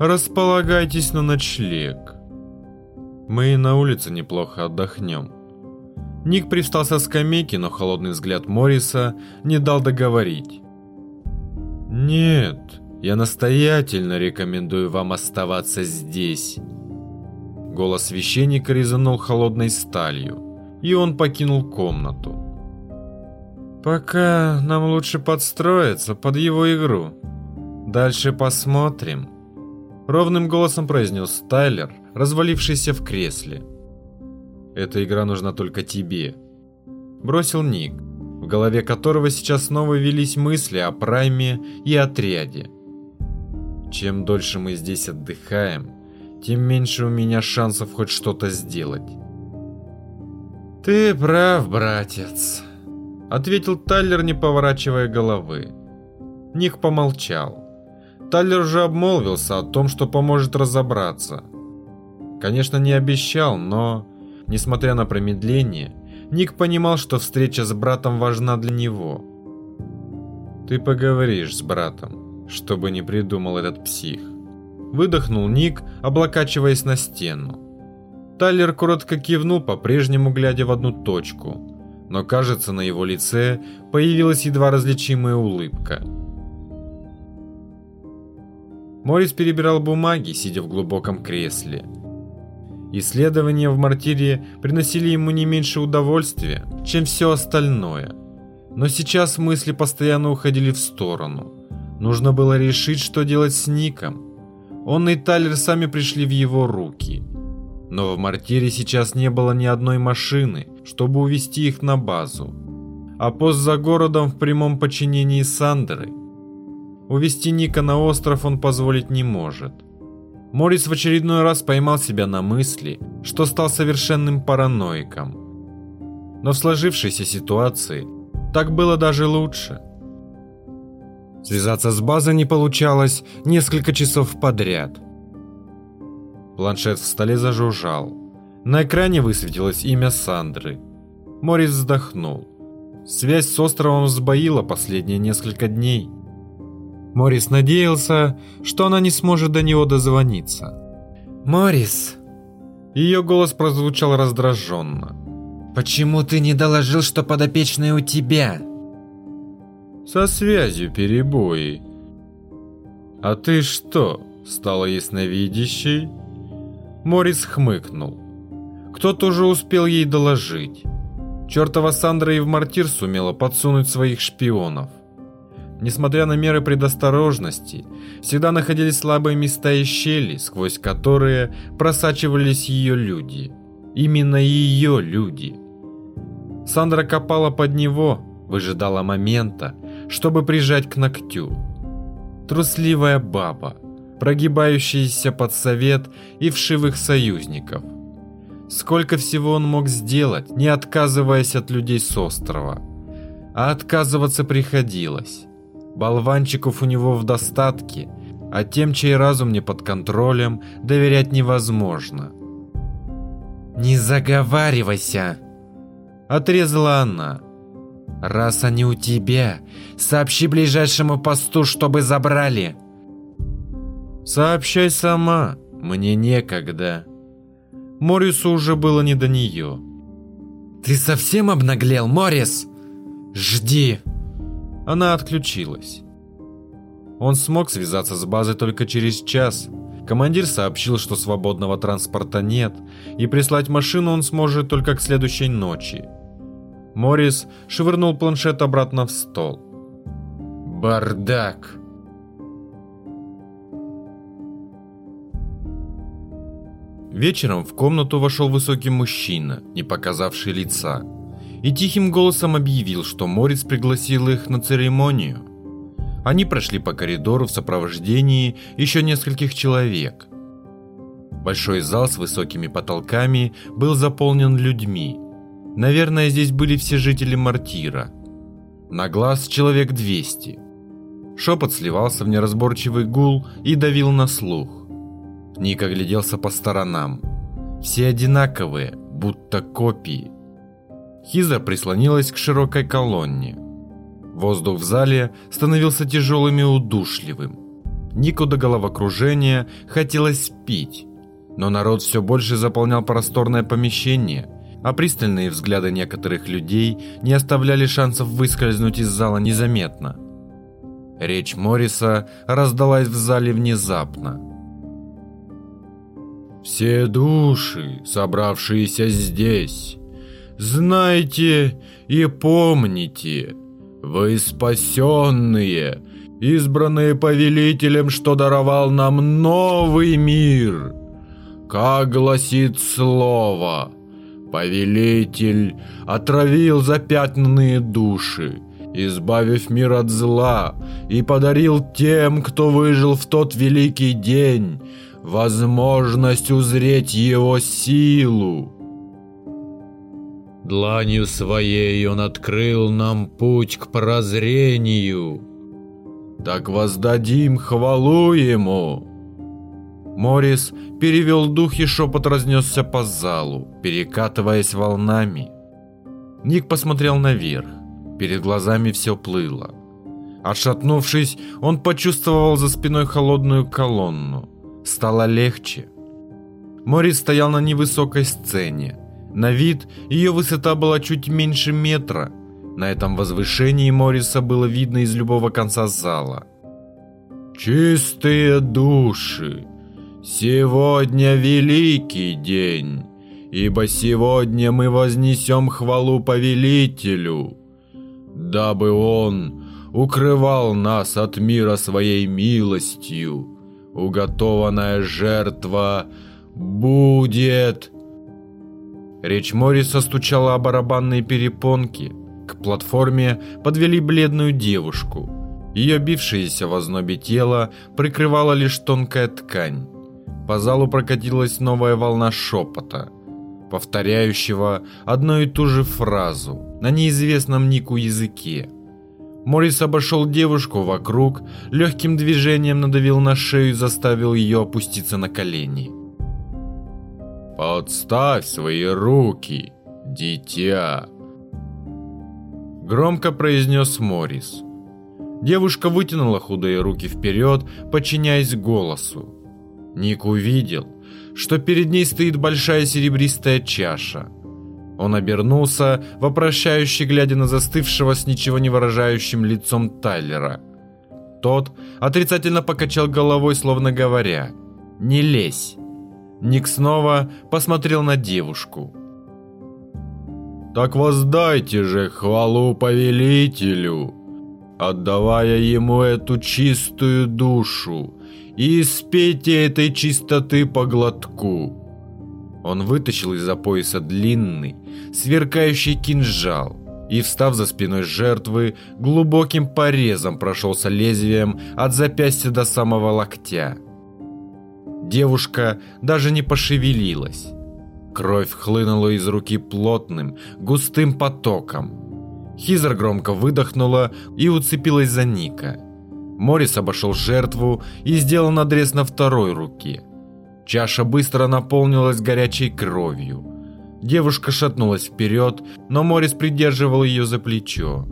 Speaker 1: Располагайтесь на ночлег. Мы на улице неплохо отдохнем». Ник привстал со скамейки, но холодный взгляд Морриса не дал договорить. «Нет, я настоятельно рекомендую вам оставаться здесь». Голос священника резанул холодной сталью, и он покинул комнату. «Пока нам лучше подстроиться под его игру. Дальше посмотрим», Ровным голосом произнес Тайлер, развалившийся в кресле. «Эта игра нужна только тебе», – бросил Ник, в голове которого сейчас снова велись мысли о Прайме и отряде. «Чем дольше мы здесь отдыхаем, тем меньше у меня шансов хоть что-то сделать». «Ты прав, братец», – ответил Тайлер, не поворачивая головы. Ник помолчал. Таллер уже обмолвился о том, что поможет разобраться. Конечно, не обещал, но, несмотря на промедление, Ник понимал, что встреча с братом важна для него. «Ты поговоришь с братом, чтобы не придумал этот псих». Выдохнул Ник, облокачиваясь на стену. Тайлер коротко кивнул, по-прежнему глядя в одну точку, но, кажется, на его лице появилась едва различимая улыбка – Морис перебирал бумаги, сидя в глубоком кресле. Исследования в мартире приносили ему не меньше удовольствия, чем все остальное. Но сейчас мысли постоянно уходили в сторону. Нужно было решить, что делать с Ником. Он и Тайлер сами пришли в его руки. Но в мартире сейчас не было ни одной машины, чтобы увести их на базу. А пост за городом в прямом подчинении Сандры Увести Ника на остров он позволить не может. Морис в очередной раз поймал себя на мысли, что стал совершенным параноиком. Но в сложившейся ситуации так было даже лучше. Связаться с базой не получалось несколько часов подряд. Планшет в столе зажужжал. На экране высветилось имя Сандры. Морис вздохнул. Связь с островом сбоила последние несколько дней. Морис надеялся, что она не сможет до него дозвониться.
Speaker 3: «Морис!»
Speaker 1: Ее голос прозвучал раздраженно.
Speaker 3: «Почему ты не доложил, что подопечный у тебя?»
Speaker 1: «Со связью перебои». «А ты что, стала ясновидящей?» Морис хмыкнул. Кто-то уже успел ей доложить. Чертова Сандра и в мартир сумела подсунуть своих шпионов. Несмотря на меры предосторожности, всегда находились слабые места и щели, сквозь которые просачивались ее люди. Именно ее люди. Сандра копала под него, выжидала момента, чтобы прижать к ногтю. трусливая баба, прогибающаяся под совет и вшивых союзников. Сколько всего он мог сделать, не отказываясь от людей с острова. А отказываться приходилось. Болванчиков у него в достатке, а тем, чей разум не под контролем, доверять невозможно.
Speaker 3: «Не заговаривайся!»
Speaker 1: Отрезала она.
Speaker 3: «Раз они у тебя, сообщи ближайшему посту, чтобы забрали!»
Speaker 1: «Сообщай сама, мне некогда». Морису уже было не до нее.
Speaker 3: «Ты совсем обнаглел, Морис? Жди!»
Speaker 1: Она отключилась. Он смог связаться с базой только через час. Командир сообщил, что свободного транспорта нет, и прислать машину он сможет только к следующей ночи. Морис швырнул планшет обратно в стол.
Speaker 3: «Бардак!»
Speaker 1: Вечером в комнату вошел высокий мужчина, не показавший лица, и тихим голосом объявил, что Морис пригласил их на церемонию. Они прошли по коридору в сопровождении еще нескольких человек. Большой зал с высокими потолками был заполнен людьми. Наверное, здесь были все жители Мартира. На глаз человек 200. Шепот сливался в неразборчивый гул и давил на слух. Ник огляделся по сторонам. Все одинаковые, будто копии. Хиза прислонилась к широкой колонне. Воздух в зале становился тяжелым и удушливым. Нику до головокружения хотелось пить, но народ все больше заполнял просторное помещение, а пристальные взгляды некоторых людей не оставляли шансов выскользнуть из зала незаметно. Речь Морриса раздалась в зале внезапно. «Все души, собравшиеся здесь, знайте и помните, вы спасенные, избранные повелителем, что даровал нам новый мир. Как гласит слово, повелитель отравил запятнанные души, избавив мир от зла, и подарил тем, кто выжил в тот великий день, возможность узреть его силу. Дланью своей он открыл нам путь к прозрению. Так воздадим хвалу ему. Морис перевел дух и шепот разнесся по залу, перекатываясь волнами. Ник посмотрел наверх. Перед глазами все плыло. Отшатнувшись, он почувствовал за спиной холодную колонну. Стало легче. Морис стоял на невысокой сцене. На вид ее высота была чуть меньше метра. На этом возвышении Морриса было видно из любого конца зала. «Чистые души! Сегодня великий день, ибо сегодня мы вознесем хвалу повелителю, дабы он укрывал нас от мира своей милостью. Уготованная жертва будет...» Речь Морриса стучала о барабанные перепонки. К платформе подвели бледную девушку. Ее бившееся в ознобе тело прикрывала лишь тонкая ткань. По залу прокатилась новая волна шепота, повторяющего одну и ту же фразу на неизвестном Нику языке. Моррис обошел девушку вокруг, легким движением надавил на шею и заставил ее опуститься на колени. «Подставь свои руки, дитя!» Громко произнес Морис. Девушка вытянула худые руки вперед, подчиняясь голосу. Ник увидел, что перед ней стоит большая серебристая чаша. Он обернулся, вопрошающе глядя на застывшего с ничего не выражающим лицом Тайлера. Тот отрицательно покачал головой, словно говоря «Не лезь». Ник снова посмотрел на девушку. «Так воздайте же хвалу повелителю, отдавая ему эту чистую душу, и испейте этой чистоты по глотку». Он вытащил из-за пояса длинный, сверкающий кинжал и, встав за спиной жертвы, глубоким порезом прошелся лезвием от запястья до самого локтя. Девушка даже не пошевелилась. Кровь хлынула из руки плотным, густым потоком. Хизер громко выдохнула и уцепилась за Ника. Морис обошел жертву и сделал надрез на второй руке. Чаша быстро наполнилась горячей кровью. Девушка шатнулась вперед, но Морис придерживал ее за плечо.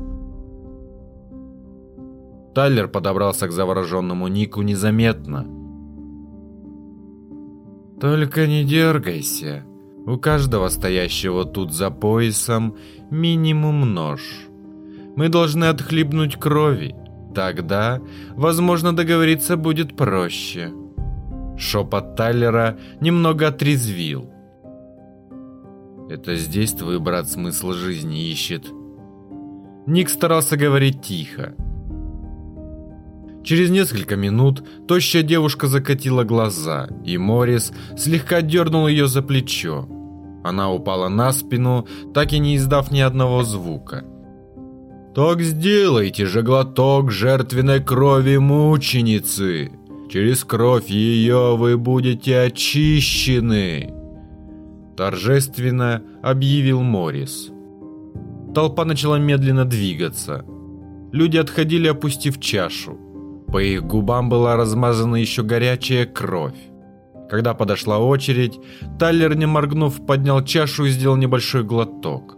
Speaker 1: Тайлер подобрался к завороженному Нику незаметно. «Только не дергайся. У каждого стоящего тут за поясом минимум нож. Мы должны отхлебнуть крови. Тогда, возможно, договориться будет проще». Шепот Тайлера немного отрезвил. Это здесь твой брат смысл жизни ищет. Ник старался говорить тихо. Через несколько минут тощая девушка закатила глаза, и Морис слегка дернул ее за плечо. Она упала на спину, так и не издав ни одного звука. «Так сделайте же глоток жертвенной крови мученицы! Через кровь ее вы будете очищены!» торжественно объявил Морис. Толпа начала медленно двигаться. Люди отходили, опустив чашу. По их губам была размазана еще горячая кровь. Когда подошла очередь, Тайлер, не моргнув, поднял чашу и сделал небольшой глоток.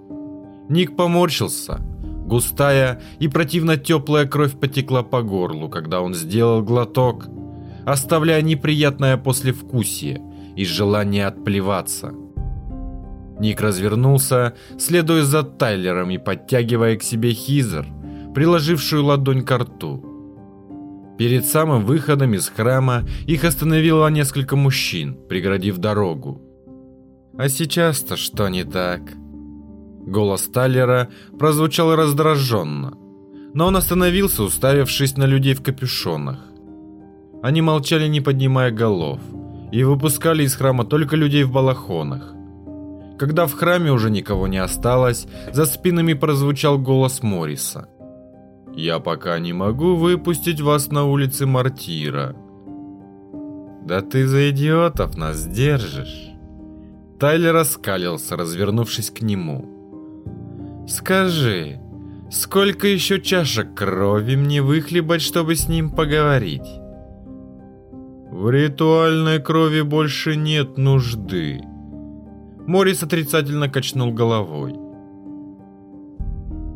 Speaker 1: Ник поморщился. Густая и противно теплая кровь потекла по горлу, когда он сделал глоток, оставляя неприятное послевкусие и желание отплеваться. Ник развернулся, следуя за Тайлером и подтягивая к себе Хизер, приложившую ладонь к рту. Перед самым выходом из храма их остановило несколько мужчин, преградив дорогу. «А сейчас-то что не так?» Голос Тайлера прозвучал раздраженно, но он остановился, уставившись на людей в капюшонах. Они молчали, не поднимая голов, и выпускали из храма только людей в балахонах. Когда в храме уже никого не осталось, за спинами прозвучал голос Морриса. «Я пока не могу выпустить вас на улице Мартира». «Да ты за идиотов нас держишь!» Тайлер раскалился, развернувшись к нему. «Скажи, сколько еще чашек крови мне выхлебать, чтобы с ним поговорить?» «В ритуальной крови больше нет нужды», Морис отрицательно качнул головой.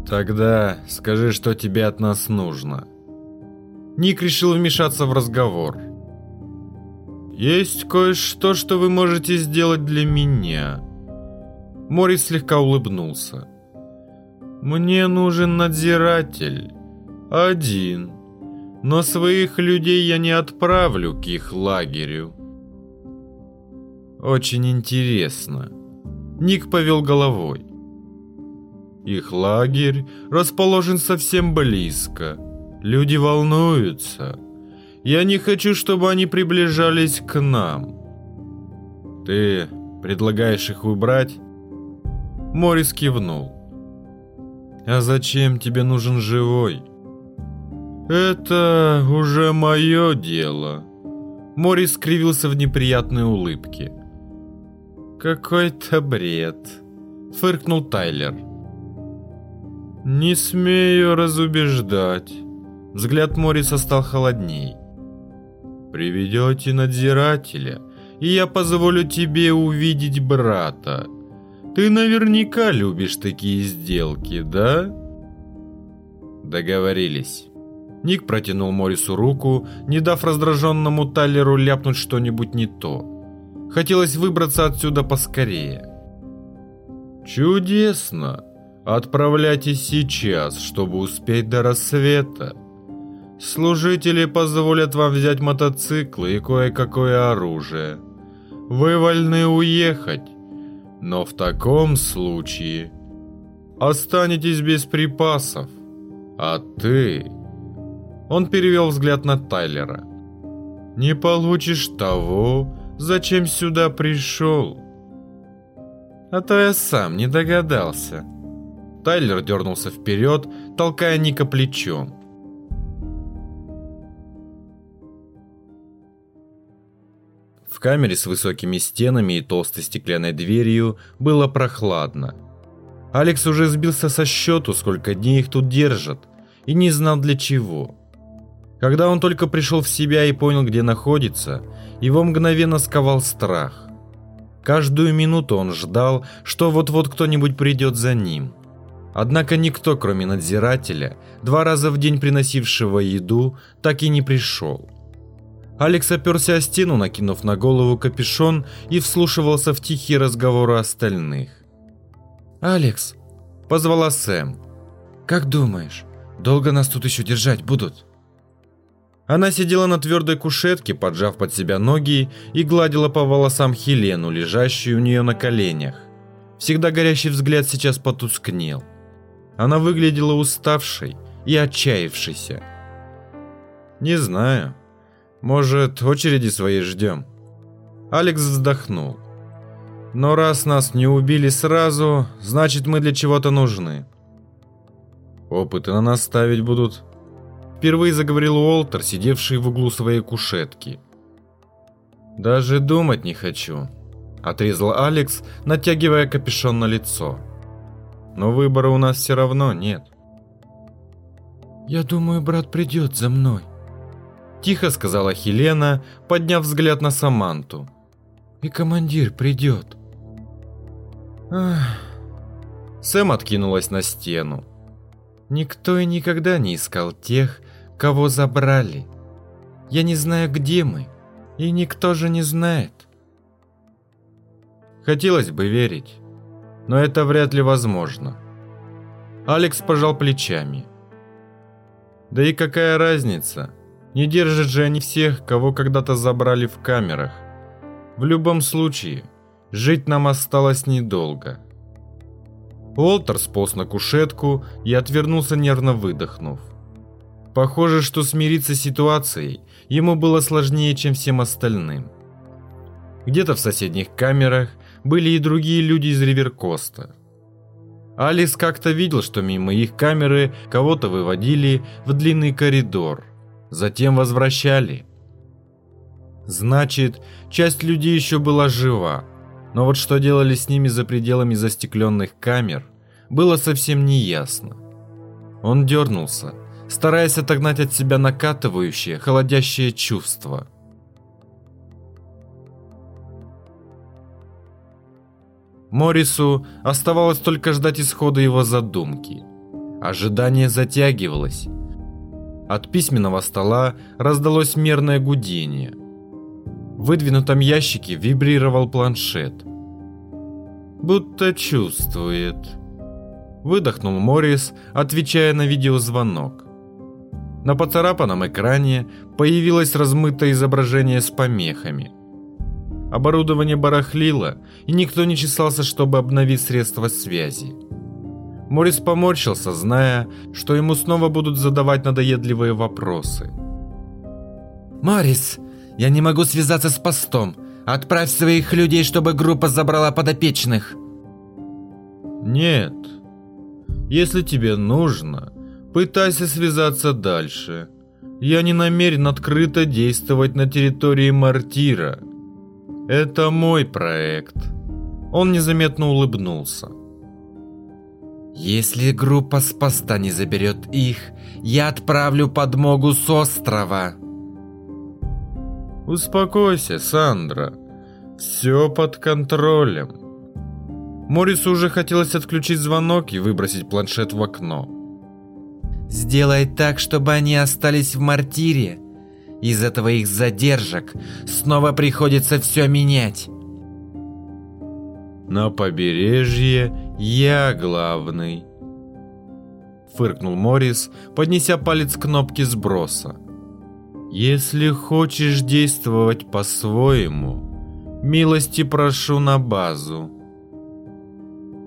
Speaker 1: «Тогда скажи, что тебе от нас нужно». Ник решил вмешаться в разговор. «Есть кое-что, что вы можете сделать для меня». Морис слегка улыбнулся. «Мне нужен надзиратель. Один. Но своих людей я не отправлю к их лагерю». «Очень интересно», Ник повел головой. Их лагерь расположен совсем близко. Люди волнуются. Я не хочу, чтобы они приближались к нам. Ты предлагаешь их убрать? Морис кивнул. А зачем тебе нужен живой? Это уже мое дело. Морис скривился в неприятной улыбке. «Какой-то бред», — фыркнул Тайлер. «Не смею разубеждать». Взгляд Мориса стал холодней. «Приведете надзирателя, и я позволю тебе увидеть брата. Ты наверняка любишь такие сделки, да?» Договорились. Ник протянул Морису руку, не дав раздраженному Тайлеру ляпнуть что-нибудь не то. Хотелось выбраться отсюда поскорее. «Чудесно! Отправляйтесь сейчас, чтобы успеть до рассвета. Служители позволят вам взять мотоциклы и кое-какое оружие. Вы вольны уехать, но в таком случае останетесь без припасов. А ты...» Он перевел взгляд на Тайлера. «Не получишь того, зачем сюда пришел. А то я сам не догадался. Тайлер дернулся вперед, толкая Ника плечом. В камере с высокими стенами и толстой стеклянной дверью было прохладно. Алекс уже сбился со счету, сколько дней их тут держат, и не знал для чего. Когда он только пришел в себя и понял, где находится, его мгновенно сковал страх. Каждую минуту он ждал, что вот-вот кто-нибудь придет за ним. Однако никто, кроме надзирателя, два раза в день приносившего еду, так и не пришел. Алекс оперся о стену, накинув на голову капюшон и вслушивался в тихие разговоры остальных.
Speaker 3: «Алекс!» – позвала Сэм. «Как думаешь, долго нас тут еще держать будут?»
Speaker 1: Она сидела на твердой кушетке, поджав под себя ноги и гладила по волосам Хелену, лежащую у нее на коленях. Всегда горящий взгляд сейчас потускнел. Она выглядела уставшей и отчаявшейся. «Не знаю. Может, очереди своей ждем?» Алекс вздохнул. «Но раз нас не убили сразу, значит мы для чего-то нужны. Опыты на нас ставить будут Впервые заговорил Уолтер, сидевший в углу своей кушетки. «Даже думать не хочу», – отрезал Алекс, натягивая капюшон на лицо. «Но выбора у нас все равно нет».
Speaker 3: «Я думаю, брат придет за мной», – тихо сказала Хелена, подняв взгляд на Саманту. «И командир придет».
Speaker 1: Ах. Сэм откинулась на стену. Никто и никогда не искал тех, кого забрали. Я не знаю, где мы, и никто же не знает. Хотелось бы верить, но это вряд ли возможно. Алекс пожал плечами. Да и какая разница? Не держат же они всех, кого когда-то забрали в камерах. В любом случае, жить нам осталось недолго. Уолтер сполз на кушетку и отвернулся, нервно выдохнув. Похоже, что смириться с ситуацией ему было сложнее, чем всем остальным. Где-то в соседних камерах были и другие люди из Риверкоста. Алис как-то видел, что мимо их камеры кого-то выводили в длинный коридор, затем возвращали. Значит, часть людей еще была жива, но вот что делали с ними за пределами застекленных камер, было совсем неясно. Он дернулся, стараясь отогнать от себя накатывающее, холодящее чувство. Морису оставалось только ждать исхода его задумки. Ожидание затягивалось. От письменного стола раздалось мерное гудение. В выдвинутом ящике вибрировал планшет. «Будто чувствует», – выдохнул Морис, отвечая на видеозвонок. На поцарапанном экране появилось размытое изображение с помехами. Оборудование барахлило, и никто не чесался, чтобы обновить средства связи. Морис поморщился, зная, что ему снова будут задавать надоедливые вопросы.
Speaker 3: «Морис, я не могу связаться с постом. Отправь своих людей, чтобы группа забрала подопечных».
Speaker 1: «Нет. Если тебе нужно, Пытайся связаться дальше. Я не намерен открыто действовать на территории Мартира. Это мой проект. Он незаметно улыбнулся.
Speaker 3: Если группа с поста не заберет их, я отправлю подмогу с острова.
Speaker 1: Успокойся, Сандра. Все под контролем. Морису уже хотелось отключить звонок и выбросить планшет в окно.
Speaker 3: Сделай так, чтобы они остались в мартире. Из-за твоих задержек снова приходится все менять.
Speaker 1: На побережье я главный. Фыркнул Морис, поднеся палец к кнопке сброса. Если хочешь действовать по-своему, милости прошу на базу.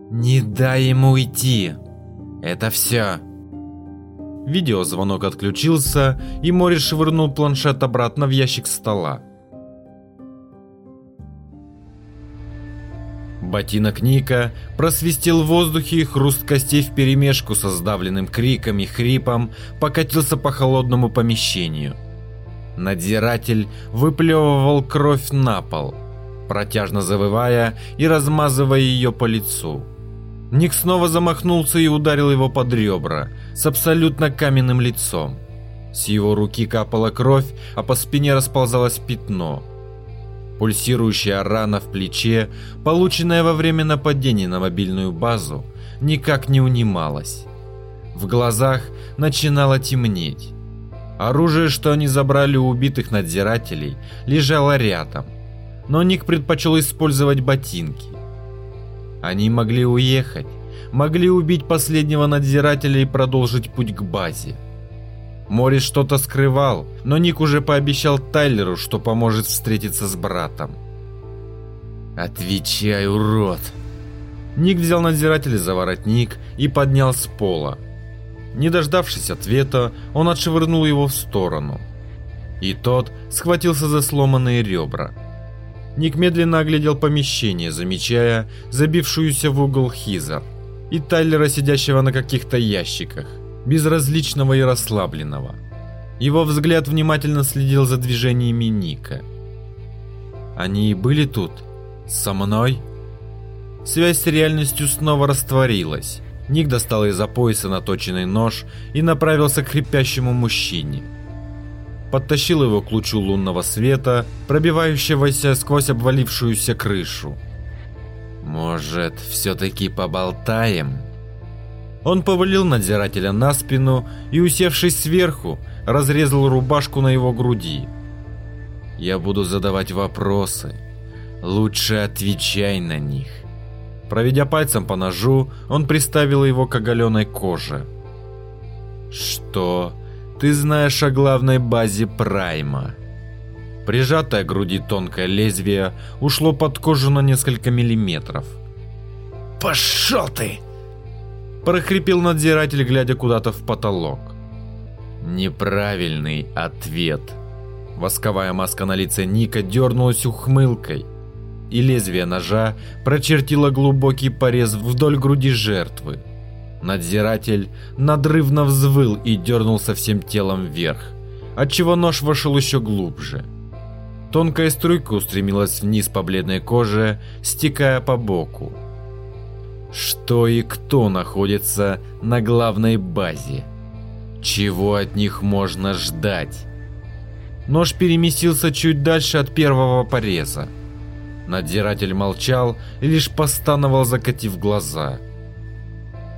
Speaker 3: Не дай ему уйти. Это все.
Speaker 1: Видеозвонок отключился, и Морис швырнул планшет обратно в ящик стола. Ботинок Ника просвистел в воздухе и хруст костей вперемешку со сдавленным криком и хрипом покатился по холодному помещению. Надзиратель выплевывал кровь на пол, протяжно завывая и размазывая ее по лицу. Ник снова замахнулся и ударил его под ребра с абсолютно каменным лицом. С его руки капала кровь, а по спине расползалось пятно – Пульсирующая рана в плече, полученная во время нападения на мобильную базу, никак не унималась. В глазах начинало темнеть. Оружие, что они забрали у убитых надзирателей, лежало рядом, но Ник предпочел использовать ботинки. Они могли уехать, могли убить последнего надзирателя и продолжить путь к базе. Морис что-то скрывал, но Ник уже пообещал Тайлеру, что поможет встретиться с братом. «Отвечай, урод!» Ник взял надзирателя за воротник и поднял с пола. Не дождавшись ответа, он отшвырнул его в сторону. И тот схватился за сломанные ребра. Ник медленно оглядел помещение, замечая забившуюся в угол Хизер и Тайлера, сидящего на каких-то ящиках безразличного и расслабленного. Его взгляд внимательно следил за движениями Ника. Они и были тут? Со мной? Связь с реальностью снова растворилась. Ник достал из-за пояса наточенный нож и направился к хрипящему мужчине. Подтащил его к лучу лунного света, пробивающегося сквозь обвалившуюся крышу. «Может, все-таки поболтаем?» Он повалил надзирателя на спину и, усевшись сверху, разрезал рубашку на его груди. «Я буду задавать вопросы. Лучше отвечай на них». Проведя пальцем по ножу, он приставил его к оголенной коже. «Что ты знаешь о главной базе Прайма?» Прижатое к груди тонкое лезвие ушло под кожу на несколько миллиметров.
Speaker 3: «Пошел ты!»
Speaker 1: прохрипел надзиратель, глядя куда-то в потолок. Неправильный ответ. Восковая маска на лице Ника дернулась ухмылкой, и лезвие ножа прочертило глубокий порез вдоль груди жертвы. Надзиратель надрывно взвыл и дернулся всем телом вверх, отчего нож вошел еще глубже. Тонкая струйка устремилась вниз по бледной коже, стекая по боку что и кто находится на главной базе. Чего от них можно ждать? Нож переместился чуть дальше от первого пореза. Надзиратель молчал и лишь постановал, закатив глаза.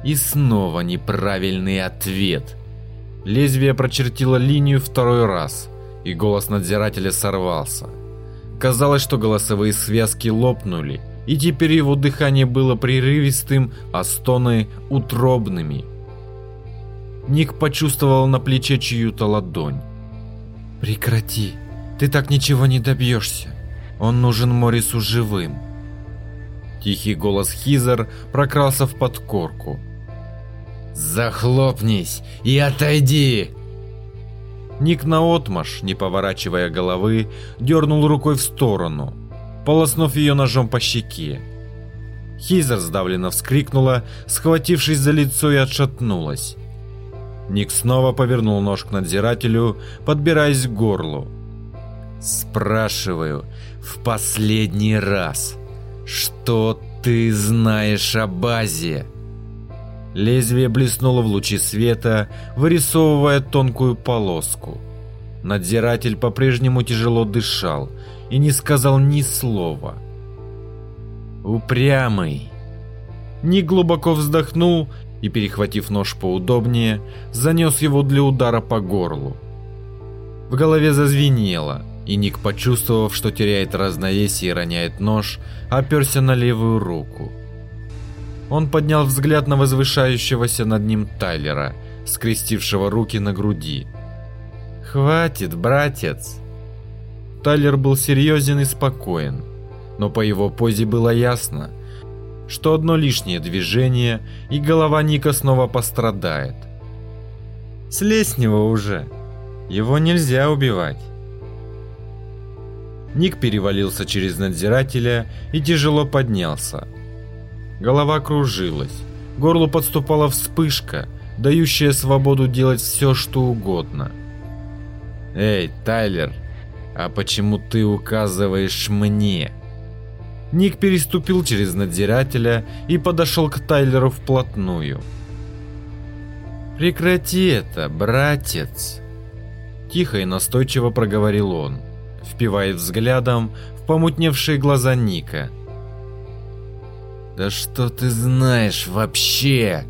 Speaker 1: И снова неправильный ответ. Лезвие прочертило линию второй раз, и голос надзирателя сорвался. Казалось, что голосовые связки лопнули, и теперь его дыхание было прерывистым, а стоны утробными. Ник почувствовал на плече чью-то ладонь. «Прекрати, ты так ничего не добьешься. Он нужен Морису живым». Тихий голос Хизер прокрался в подкорку.
Speaker 3: «Захлопнись и отойди!»
Speaker 1: Ник наотмашь, не поворачивая головы, дернул рукой в сторону – полоснув ее ножом по щеке. Хизер сдавленно вскрикнула, схватившись за лицо и отшатнулась. Ник снова повернул нож к надзирателю, подбираясь к горлу. «Спрашиваю в последний раз, что ты знаешь о базе?» Лезвие блеснуло в лучи света, вырисовывая тонкую полоску. Надзиратель по-прежнему тяжело дышал, и не сказал ни слова. Упрямый. Ник глубоко вздохнул и, перехватив нож поудобнее, занес его для удара по горлу. В голове зазвенело, и Ник, почувствовав, что теряет равновесие и роняет нож, оперся на левую руку. Он поднял взгляд на возвышающегося над ним Тайлера, скрестившего руки на груди. «Хватит, братец!» Тайлер был серьезен и спокоен, но по его позе было ясно, что одно лишнее движение, и голова Ника снова пострадает. «Слезь с него уже! Его нельзя убивать!» Ник перевалился через надзирателя и тяжело поднялся. Голова кружилась, горлу подступала вспышка, дающая свободу делать все, что угодно.
Speaker 3: «Эй, Тайлер, а почему ты указываешь мне?»
Speaker 1: Ник переступил через надзирателя и подошел к Тайлеру вплотную.
Speaker 3: «Прекрати это, братец!»
Speaker 1: Тихо и настойчиво проговорил он, впивая взглядом в помутневшие глаза Ника.
Speaker 3: «Да что ты знаешь вообще?»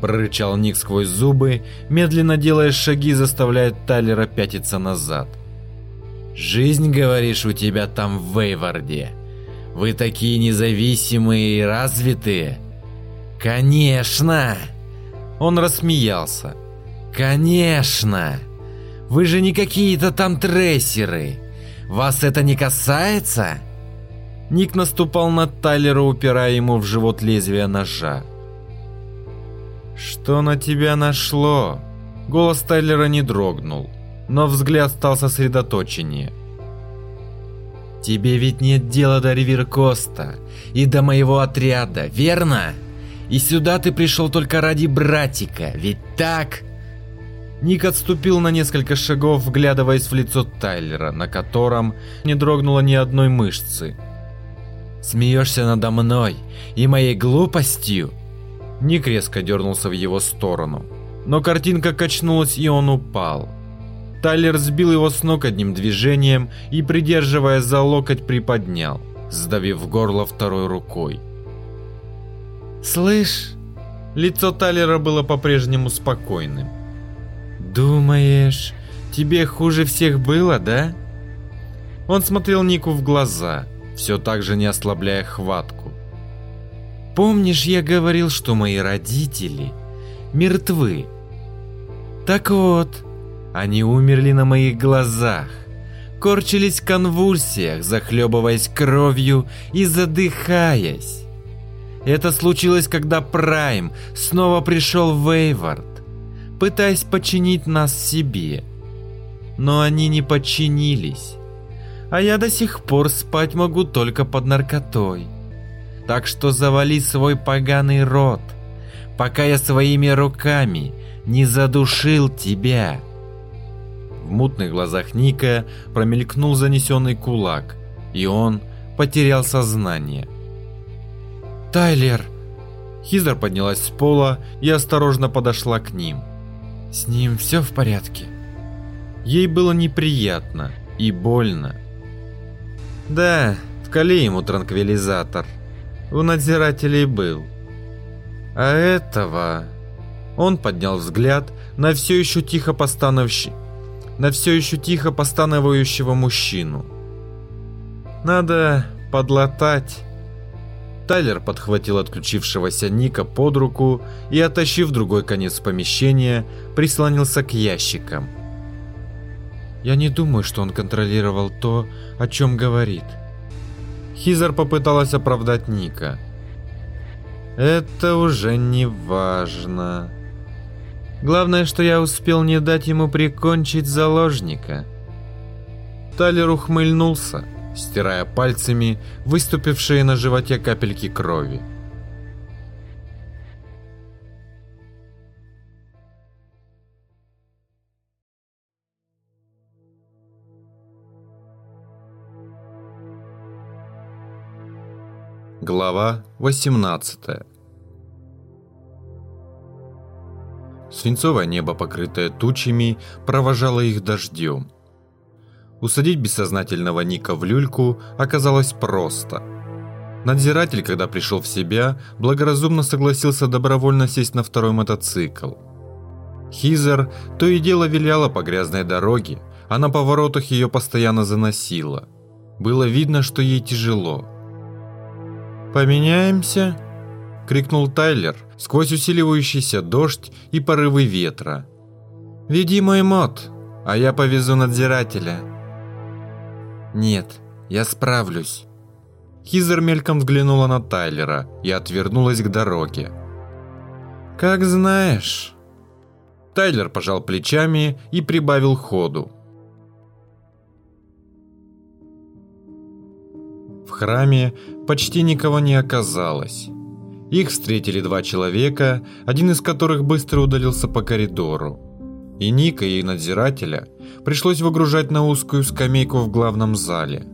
Speaker 1: Прорычал Ник сквозь зубы, медленно делая шаги, заставляя Тайлера пятиться назад.
Speaker 3: «Жизнь, говоришь, у тебя там в Вейварде?» Вы такие независимые и развитые. Конечно.
Speaker 1: Он рассмеялся.
Speaker 3: Конечно. Вы же не какие-то там трессеры. Вас это не касается?
Speaker 1: Ник наступал на Тайлера, упирая ему в живот лезвие ножа. «Что на тебя нашло?» Голос Тайлера не дрогнул, но взгляд стал сосредоточеннее.
Speaker 3: Тебе ведь нет дела до Риверкоста и до моего отряда, верно? И сюда ты пришел только ради братика, ведь так?
Speaker 1: Ник отступил на несколько шагов, вглядываясь в лицо Тайлера, на котором не дрогнуло ни одной мышцы.
Speaker 3: Смеешься надо мной и моей глупостью?
Speaker 1: Ник резко дернулся в его сторону, но картинка качнулась и он упал. Тайлер сбил его с ног одним движением и, придерживая за локоть, приподнял, сдавив горло второй рукой.
Speaker 3: «Слышь?»
Speaker 1: Лицо Тайлера было по-прежнему спокойным.
Speaker 3: «Думаешь, тебе хуже всех было, да?»
Speaker 1: Он смотрел Нику в глаза, все так же не ослабляя хватку.
Speaker 3: «Помнишь, я говорил, что мои родители мертвы? Так вот, они умерли на моих глазах, корчились в конвульсиях, захлебываясь кровью и задыхаясь. Это случилось, когда Прайм снова пришел в Вейвард, пытаясь подчинить нас себе. Но они не подчинились. А я до сих пор спать могу только под наркотой. Так что завали свой поганый рот, пока я своими руками не задушил тебя.
Speaker 1: В мутных глазах Ника промелькнул занесенный кулак, и он потерял сознание.
Speaker 3: «Тайлер!»
Speaker 1: Хизер поднялась с пола и осторожно подошла к ним.
Speaker 3: «С ним все в порядке?»
Speaker 1: Ей было неприятно и больно.
Speaker 2: «Да, ткали ему транквилизатор. У надзирателей был. А этого...» Он поднял взгляд на все еще тихо постановщий на все еще тихо постановающего мужчину. «Надо подлатать». Тайлер подхватил отключившегося Ника под руку и, оттащив другой конец помещения, прислонился к ящикам.
Speaker 1: «Я не думаю, что он контролировал то, о чем говорит».
Speaker 2: Хизер попыталась оправдать Ника. «Это уже не важно». Главное, что я успел не дать ему прикончить заложника. Талер ухмыльнулся, стирая пальцами выступившие на животе капельки крови. Глава 18 Свинцовое небо, покрытое тучами, провожало их дождем. Усадить бессознательного Ника в люльку оказалось просто. Надзиратель, когда пришел в себя, благоразумно согласился добровольно сесть на второй мотоцикл. Хизер то и дело виляла по грязной дороге, а на поворотах ее постоянно заносило. Было видно, что ей тяжело. «Поменяемся?» – крикнул Тайлер сквозь усиливающийся дождь и порывы ветра. «Веди мой мод, а я повезу надзирателя».
Speaker 3: «Нет, я справлюсь».
Speaker 2: Хизер мельком взглянула на Тайлера и отвернулась к дороге. «Как знаешь». Тайлер пожал плечами и прибавил ходу. В храме почти никого не оказалось.
Speaker 1: Их встретили два человека, один из которых быстро удалился по коридору. И Ника, и надзирателя пришлось выгружать на узкую скамейку в главном зале.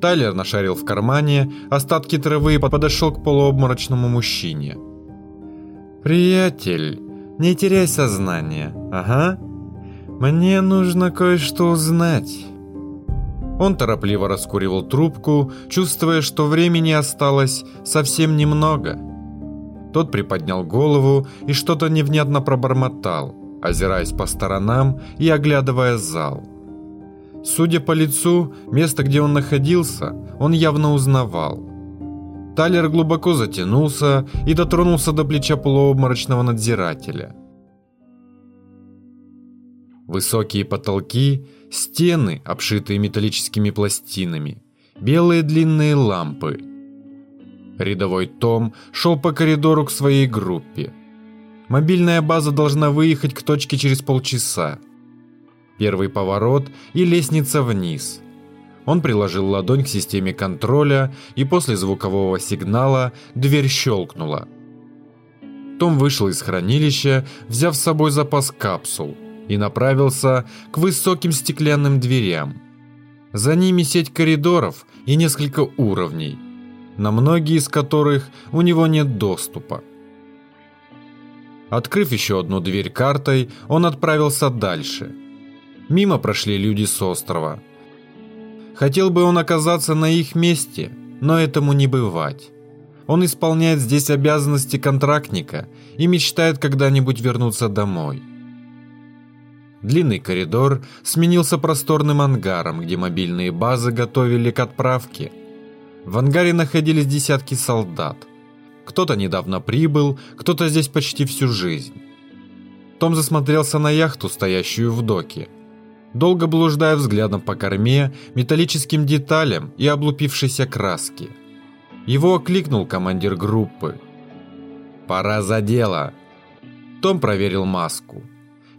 Speaker 1: Тайлер нашарил в кармане остатки травы и подошел к полуобморочному мужчине. «Приятель, не теряй сознание, ага. Мне нужно кое-что узнать». Он торопливо раскуривал трубку, чувствуя, что времени осталось совсем немного. Тот приподнял голову и что-то невнятно пробормотал, озираясь по сторонам и оглядывая зал. Судя по лицу, место, где он находился, он явно узнавал. Талер глубоко затянулся и дотронулся до плеча полуобморочного надзирателя. Высокие потолки Стены, обшитые металлическими пластинами. Белые длинные лампы. Рядовой Том шел по коридору к своей группе. Мобильная база должна выехать к точке через полчаса. Первый поворот и лестница вниз. Он приложил ладонь к системе контроля, и после звукового сигнала дверь щелкнула. Том вышел из хранилища, взяв с собой запас капсул – и направился к высоким стеклянным дверям. За ними сеть коридоров и несколько уровней, на многие из которых у него нет доступа. Открыв еще одну дверь картой, он отправился дальше. Мимо прошли люди с острова. Хотел бы он оказаться на их месте, но этому не бывать. Он исполняет здесь обязанности контрактника и мечтает когда-нибудь вернуться домой. Длинный коридор сменился просторным ангаром, где мобильные базы готовили к отправке. В ангаре находились десятки солдат. Кто-то недавно прибыл, кто-то здесь почти всю жизнь. Том засмотрелся на яхту, стоящую в доке. Долго блуждая взглядом по корме, металлическим деталям и облупившейся краске. Его окликнул командир группы. «Пора за дело!» Том проверил маску.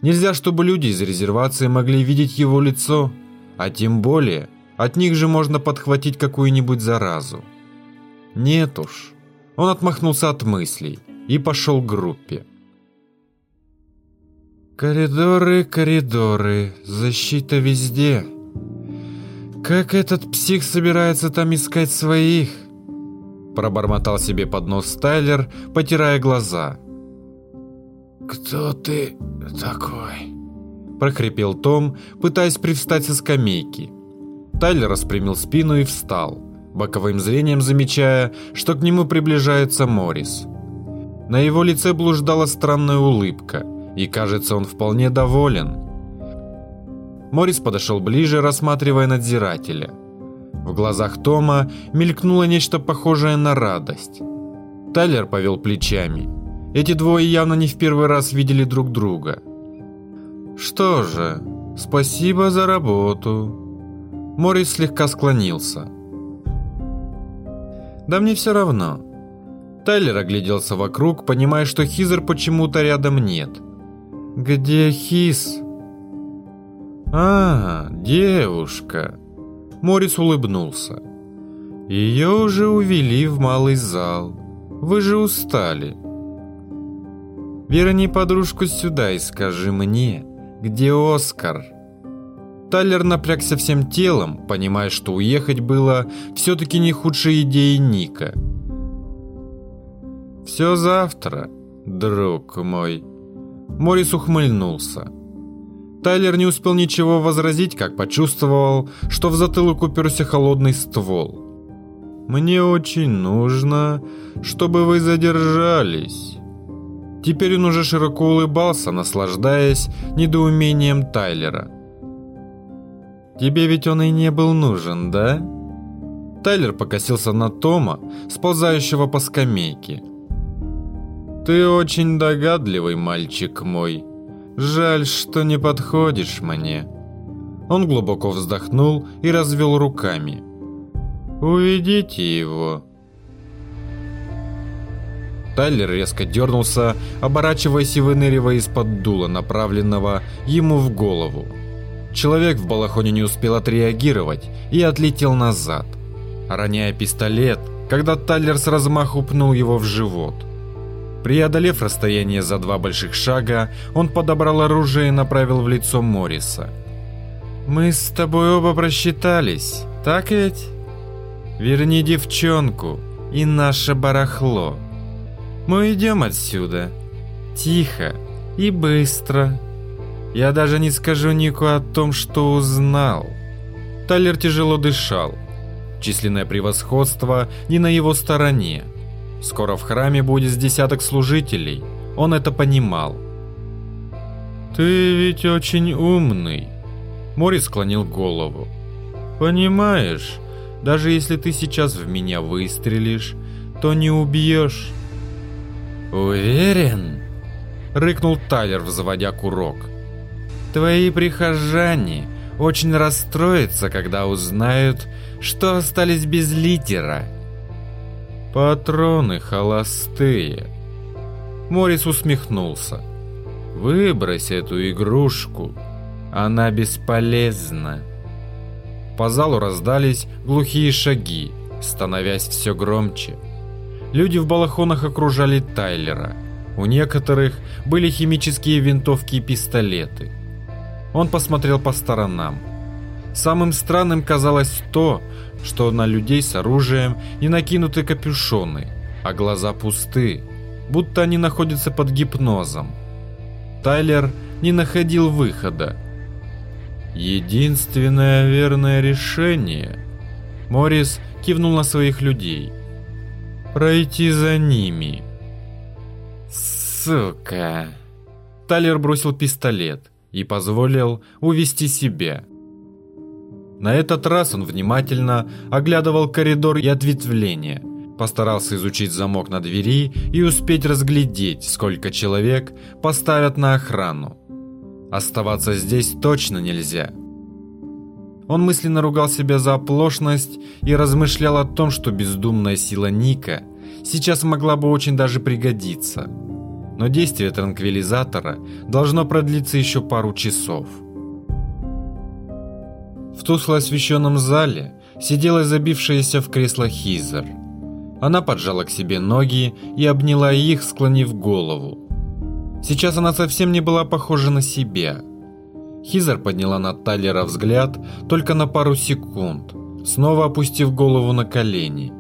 Speaker 1: Нельзя, чтобы люди из резервации могли видеть его лицо, а тем более от них же можно подхватить какую-нибудь заразу. Нет уж. Он отмахнулся от мыслей и пошел к группе. Коридоры, коридоры, защита везде. Как этот псих собирается там искать своих? Пробормотал себе под нос Тайлер, потирая глаза. «Кто ты такой?» прохрипел Том, пытаясь привстать со скамейки. Тайлер распрямил спину и встал, боковым зрением замечая, что к нему приближается Морис. На его лице блуждала странная улыбка, и кажется, он вполне доволен. Морис подошел ближе, рассматривая надзирателя. В глазах Тома мелькнуло нечто похожее на радость. Тайлер повел плечами. Эти двое явно не в первый раз видели друг друга. Что же, спасибо за работу. Морис слегка склонился. Да мне все равно. Тайлер огляделся вокруг, понимая, что Хизер почему-то рядом нет. Где Хиз? А, девушка. Морис улыбнулся. Ее уже увели в малый зал. Вы же устали. Верни подружку сюда и скажи мне, где Оскар?» Тайлер напрягся всем телом, понимая, что уехать было все-таки не худшей идеей Ника. «Все завтра, друг мой». Морис ухмыльнулся. Тайлер не успел ничего возразить, как почувствовал, что в затылок уперся холодный ствол. «Мне очень нужно, чтобы вы задержались». Теперь он уже широко улыбался, наслаждаясь недоумением Тайлера. «Тебе ведь он и не был нужен, да?» Тайлер покосился на Тома, сползающего по скамейке. «Ты очень догадливый мальчик мой. Жаль, что не подходишь мне». Он глубоко вздохнул и развел руками. «Уведите его». Тайлер резко дернулся, оборачиваясь и выныривая из-под дула, направленного ему в голову. Человек в балахоне не успел отреагировать и отлетел назад. Роняя пистолет, когда Тайлер с размаху пнул его в живот. Преодолев расстояние за два больших шага, он подобрал оружие и направил в лицо Морриса. «Мы с тобой оба просчитались, так ведь? Верни девчонку и наше барахло. Мы идем отсюда. Тихо и быстро. Я даже не скажу Нику о том, что узнал». Тайлер тяжело дышал. Численное превосходство не на его стороне. Скоро в храме будет с десяток служителей. Он это понимал. «Ты ведь очень умный», — Морис склонил голову. «Понимаешь, даже если ты сейчас в меня выстрелишь, то не убьешь». «Уверен?» — рыкнул Тайлер, взводя курок. «Твои прихожане очень расстроятся, когда узнают, что остались без лидера». Патроны холостые. Морис усмехнулся. Выбрось эту игрушку. Она бесполезна. По залу раздались глухие шаги, становясь все громче. Люди в балахонах окружали Тайлера. У некоторых были химические винтовки и пистолеты. Он посмотрел по сторонам. Самым странным казалось то, что на людей с оружием не накинуты капюшоны, а глаза пусты, будто они находятся под гипнозом. Тайлер не находил выхода. Единственное верное решение. Морис кивнул на своих людей. Пройти за ними. Сука. Тайлер бросил пистолет и позволил увести себя. На этот раз он внимательно оглядывал коридор и ответвления, постарался изучить замок на двери и успеть разглядеть, сколько человек поставят на охрану. Оставаться здесь точно нельзя. Он мысленно ругал себя за оплошность и размышлял о том, что бездумная сила Ника сейчас могла бы очень даже пригодиться. Но действие транквилизатора должно продлиться еще пару часов. В тускло освещенном зале сидела забившаяся в кресло Хизер. Она поджала к себе ноги и обняла их, склонив голову. Сейчас она совсем не была похожа на себя. Хизер подняла на Тайлера взгляд только на пару секунд, снова опустив голову на колени.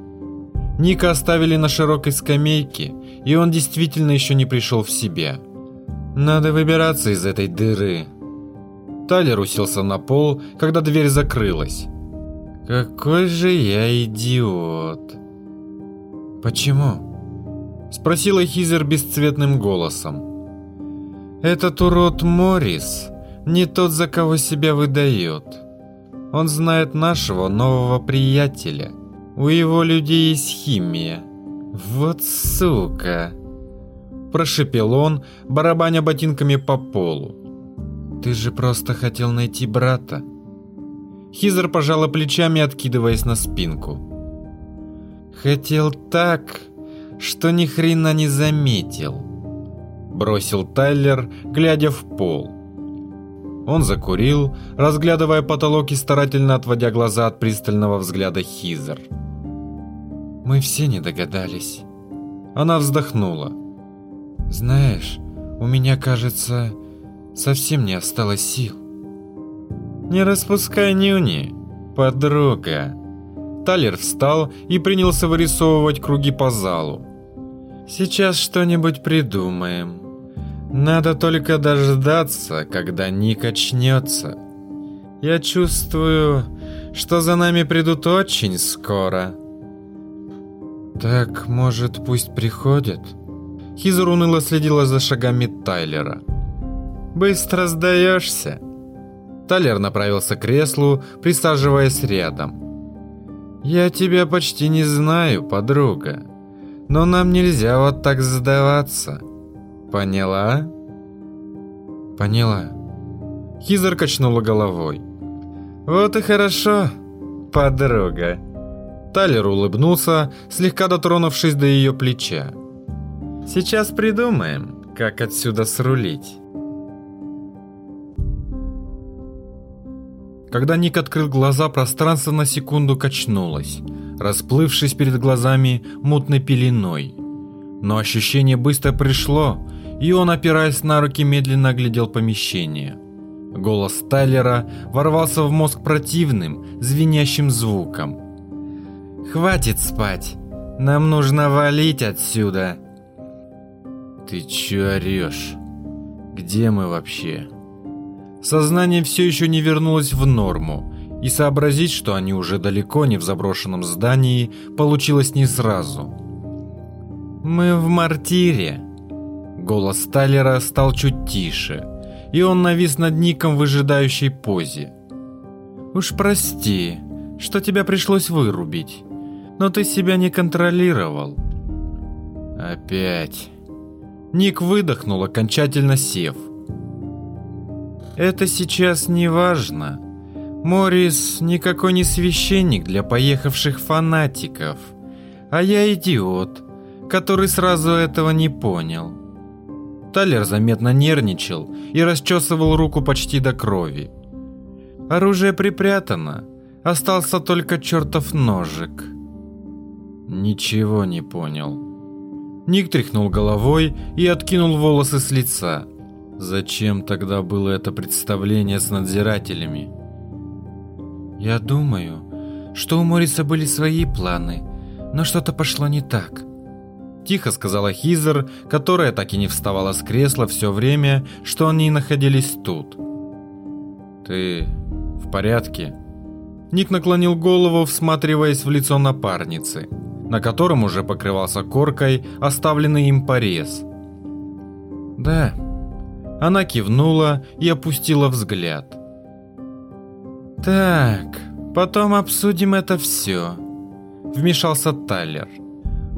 Speaker 1: Ника оставили на широкой скамейке, и он действительно еще не пришел в себя. «Надо выбираться из этой дыры», Тайлер уселся на пол, когда дверь закрылась. «Какой же я идиот!» «Почему?» Спросила Хизер бесцветным голосом. «Этот урод Моррис не тот, за кого себя выдает. Он знает нашего нового приятеля. У его людей есть химия. Вот сука!» Прошепел он, барабаня ботинками по полу. Ты же просто хотел найти брата. Хизер пожала плечами, откидываясь на спинку. Хотел так, что ни хрена не заметил. Бросил Тайлер, глядя в пол. Он закурил, разглядывая потолок и старательно отводя глаза от пристального взгляда Хизер. Мы все не догадались. Она вздохнула. Знаешь, у меня кажется, совсем не осталось сил. «Не распускай нюни, подруга!» Талер встал и принялся вырисовывать круги по залу. «Сейчас что-нибудь придумаем. Надо только дождаться, когда Ник очнется. Я чувствую, что за нами придут очень скоро». «Так, может, пусть приходят?» Хизер уныло следила за шагами Тайлера. Быстро сдаешься. Талер направился к креслу, присаживаясь рядом. Я тебя почти не знаю, подруга. Но нам нельзя вот так сдаваться. Поняла? Поняла. Хизер качнула головой. Вот и хорошо, подруга. Талер улыбнулся, слегка дотронувшись до ее плеча. Сейчас придумаем, как отсюда срулить. Когда Ник открыл глаза, пространство на секунду качнулось. расплывшись перед глазами мутной пеленой. Но ощущение быстро пришло, и он, опираясь на руки, медленно оглядел помещение. Голос Тайлера ворвался в мозг противным, звенящим звуком. «Хватит спать! Нам нужно валить отсюда!»
Speaker 2: «Ты чё орёшь? Где мы вообще?»
Speaker 1: Сознание все еще не вернулось в норму, и сообразить, что они уже далеко не в заброшенном здании, получилось не сразу. «Мы в мартире!» Голос Талера стал чуть тише, и он навис над Ником в выжидающей позе. «Уж прости, что тебя пришлось вырубить, но ты себя не контролировал».
Speaker 2: «Опять...»
Speaker 1: Ник выдохнул, окончательно сев. «Это сейчас не важно. Морис никакой не священник для поехавших фанатиков, а я идиот, который сразу этого не понял». Талер заметно нервничал и расчесывал руку почти до крови. Оружие припрятано, остался только чертов ножик.
Speaker 2: Ничего не понял.
Speaker 1: Ник тряхнул головой и откинул волосы с лица.
Speaker 2: Зачем тогда было это представление с надзирателями?
Speaker 3: Я думаю, что у Мориса были свои планы, но что-то пошло не так.
Speaker 1: Тихо сказала Хизер, которая так и не вставала с кресла все время, что они находились тут.
Speaker 2: «Ты в порядке?»
Speaker 1: Ник наклонил голову, всматриваясь в лицо напарницы на котором уже покрывался коркой оставленный им порез. «Да». Она кивнула и опустила взгляд. «Так, потом обсудим это все», — вмешался Тайлер.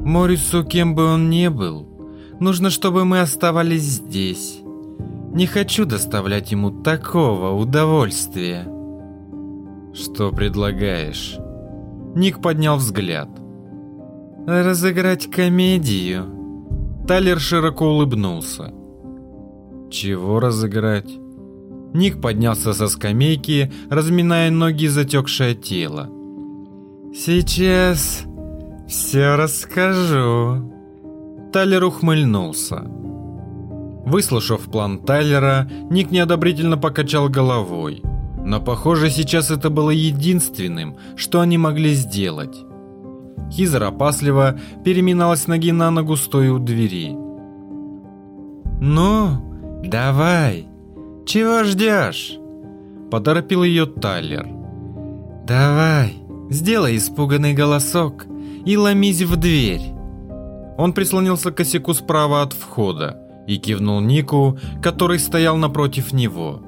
Speaker 1: «Морису, кем бы он ни был, нужно, чтобы мы оставались здесь. Не хочу доставлять ему такого удовольствия».
Speaker 2: «Что предлагаешь?»
Speaker 1: Ник поднял взгляд. «Разыграть комедию». Талер широко улыбнулся.
Speaker 2: «Чего разыграть?»
Speaker 1: Ник поднялся со скамейки, разминая ноги и затекшее тело. «Сейчас все расскажу». Талер ухмыльнулся. Выслушав план Тайлера, Ник неодобрительно покачал головой. Но похоже, сейчас это было единственным, что они могли сделать. Хизер опасливо переминалась ноги на ногу, стоя у двери. «Ну, давай, чего ждешь?» Поторопил ее Тайлер. «Давай, сделай испуганный голосок и ломись в дверь». Он прислонился к косяку справа от входа и кивнул Нику, который стоял напротив него.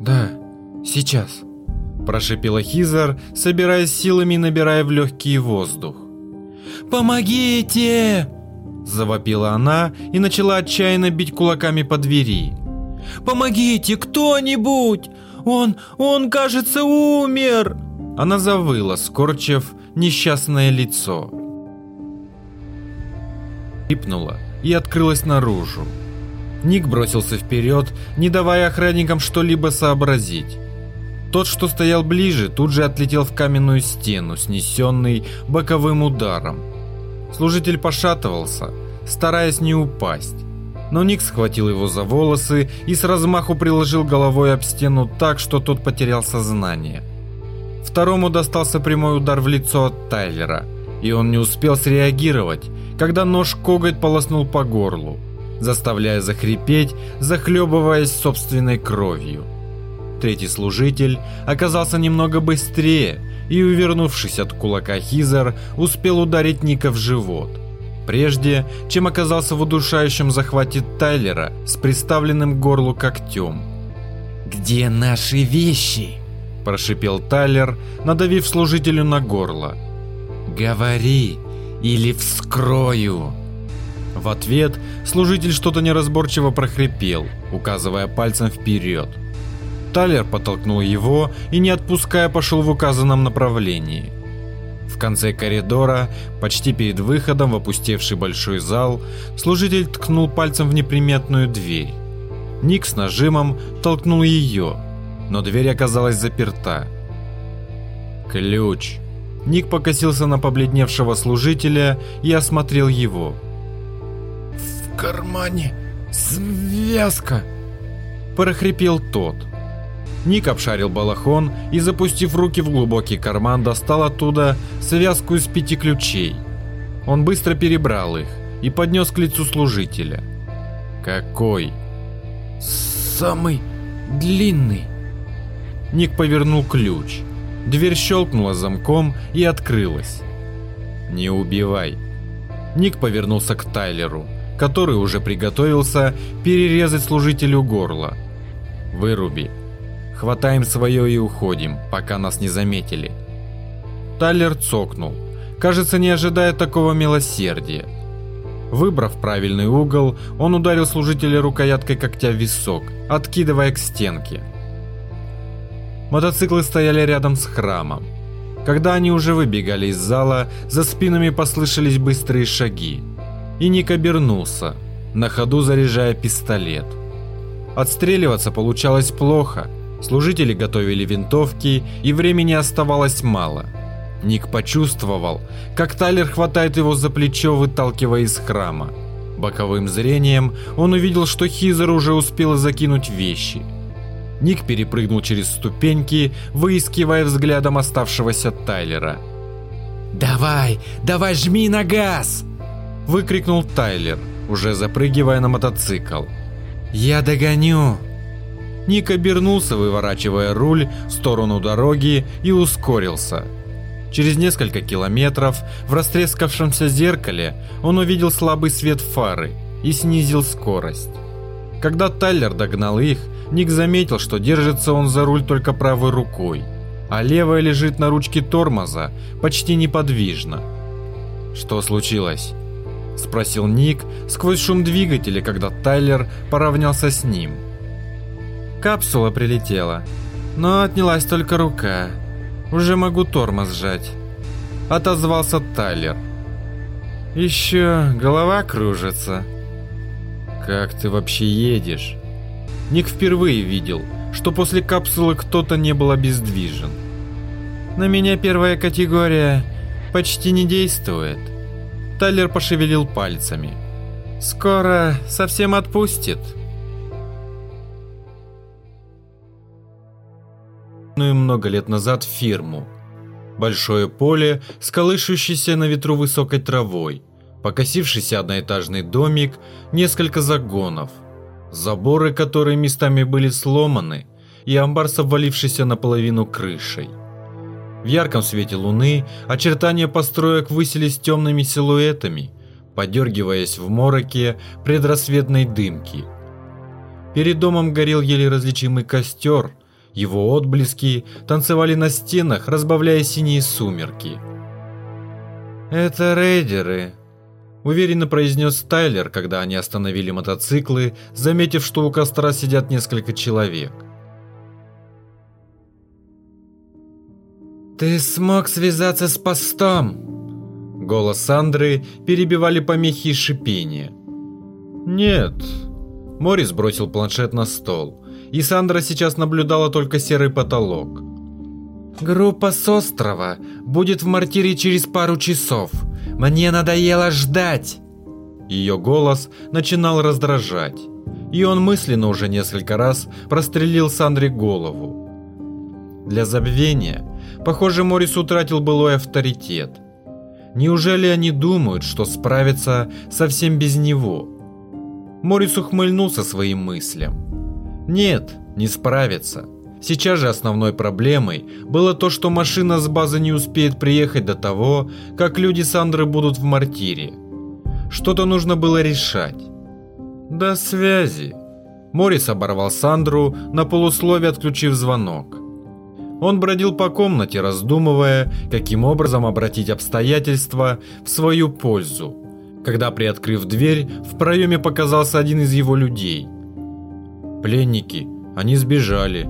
Speaker 1: «Да, сейчас» прошипела Хизар, собираясь силами и набирая в легкий воздух. «Помогите!» Завопила она и начала отчаянно бить кулаками по двери. «Помогите, кто-нибудь! Он, он, кажется, умер!» Она завыла, скорчив несчастное лицо. Липнула и открылась наружу. Ник бросился вперед, не давая охранникам что-либо сообразить. Тот, что стоял ближе, тут же отлетел в каменную стену, снесенный боковым ударом. Служитель пошатывался, стараясь не упасть. Но Ник схватил его за волосы и с размаху приложил головой об стену так, что тот потерял сознание. Второму достался прямой удар в лицо от Тайлера, и он не успел среагировать, когда нож-коготь полоснул по горлу, заставляя захрипеть, захлебываясь собственной кровью. Третий служитель оказался немного быстрее и, увернувшись от кулака Хизер, успел ударить Ника в живот. Прежде, чем оказался в удушающем захвате Тайлера с приставленным к горлу когтем.
Speaker 3: «Где наши вещи?»
Speaker 1: – прошипел Тайлер, надавив служителю на горло.
Speaker 3: «Говори, или вскрою!»
Speaker 1: В ответ служитель что-то неразборчиво прохрипел, указывая пальцем вперед. Талер подтолкнул его и, не отпуская, пошел в указанном направлении. В конце коридора, почти перед выходом в опустевший большой зал, служитель ткнул пальцем в неприметную дверь. Ник с нажимом толкнул ее, но дверь оказалась заперта.
Speaker 2: «Ключ»,
Speaker 1: Ник покосился на побледневшего служителя и осмотрел его.
Speaker 3: «В кармане связка!»
Speaker 1: прохрипел тот. Ник обшарил балахон и, запустив руки в глубокий карман, достал оттуда связку из пяти ключей. Он быстро перебрал их и поднес к лицу служителя. «Какой?»
Speaker 3: «Самый длинный».
Speaker 1: Ник повернул ключ. Дверь щелкнула замком и открылась. «Не убивай». Ник повернулся к Тайлеру, который уже приготовился перерезать служителю горло. «Выруби. Хватаем свое и уходим, пока нас не заметили». Тайлер цокнул, кажется, не ожидая такого милосердия. Выбрав правильный угол, он ударил служителя рукояткой когтя в висок, откидывая к стенке. Мотоциклы стояли рядом с храмом. Когда они уже выбегали из зала, за спинами послышались быстрые шаги. И Ник обернулся, на ходу заряжая пистолет. Отстреливаться получалось плохо. Служители готовили винтовки, и времени оставалось мало. Ник почувствовал, как Тайлер хватает его за плечо, выталкивая из храма. Боковым зрением он увидел, что Хизер уже успел закинуть вещи. Ник перепрыгнул через ступеньки, выискивая взглядом оставшегося Тайлера.
Speaker 3: «Давай, давай жми на газ!»
Speaker 1: Выкрикнул Тайлер, уже запрыгивая на мотоцикл.
Speaker 3: «Я догоню!»
Speaker 1: Ник обернулся, выворачивая руль в сторону дороги и ускорился. Через несколько километров в растрескавшемся зеркале он увидел слабый свет фары и снизил скорость. Когда Тайлер догнал их, Ник заметил, что держится он за руль только правой рукой, а левая лежит на ручке тормоза, почти неподвижно. «Что случилось?» – спросил Ник сквозь шум двигателя, когда Тайлер поравнялся с ним. «Капсула прилетела, но отнялась только рука. Уже могу тормоз сжать», – отозвался Тайлер. «Еще голова кружится». «Как ты вообще едешь?» Ник впервые видел, что после капсулы кто-то не был обездвижен. «На меня первая категория почти не действует». Тайлер пошевелил пальцами. «Скоро совсем отпустит». Ну и много лет назад фирму. Большое поле с колышущейся на ветру высокой травой, покосившийся одноэтажный домик, несколько загонов – заборы, которые местами были сломаны, и амбар с обвалившейся наполовину крышей. В ярком свете луны очертания построек высились темными силуэтами, подергиваясь в мороке предрассветной дымки. Перед домом горел еле различимый костер, его отблески танцевали на стенах, разбавляя синие сумерки. «Это рейдеры», Уверенно произнес Тайлер, когда они остановили мотоциклы, заметив, что у костра сидят несколько человек.
Speaker 3: «Ты смог связаться с постом?»
Speaker 1: Голос Сандры перебивали помехи и шипения. «Нет». Морис бросил планшет на стол, и Сандра сейчас наблюдала только серый потолок.
Speaker 3: «Группа с острова будет в мартире через пару часов. Мне надоело ждать!»
Speaker 1: Ее голос начинал раздражать, и он мысленно уже несколько раз прострелил Сандре голову. Для забвения, похоже, Морис утратил былой авторитет. Неужели они думают, что справятся совсем без него? Морис ухмыльнулся своим мыслям. Нет, не справится. Сейчас же основной проблемой было то, что машина с базы не успеет приехать до того, как люди Сандры будут в мартире. Что-то нужно было решать. До связи. Морис оборвал Сандру на полусловие, отключив звонок. Он бродил по комнате, раздумывая, каким образом обратить обстоятельства в свою пользу. Когда, приоткрыв дверь, в проеме показался один из его людей. Пленники, они сбежали,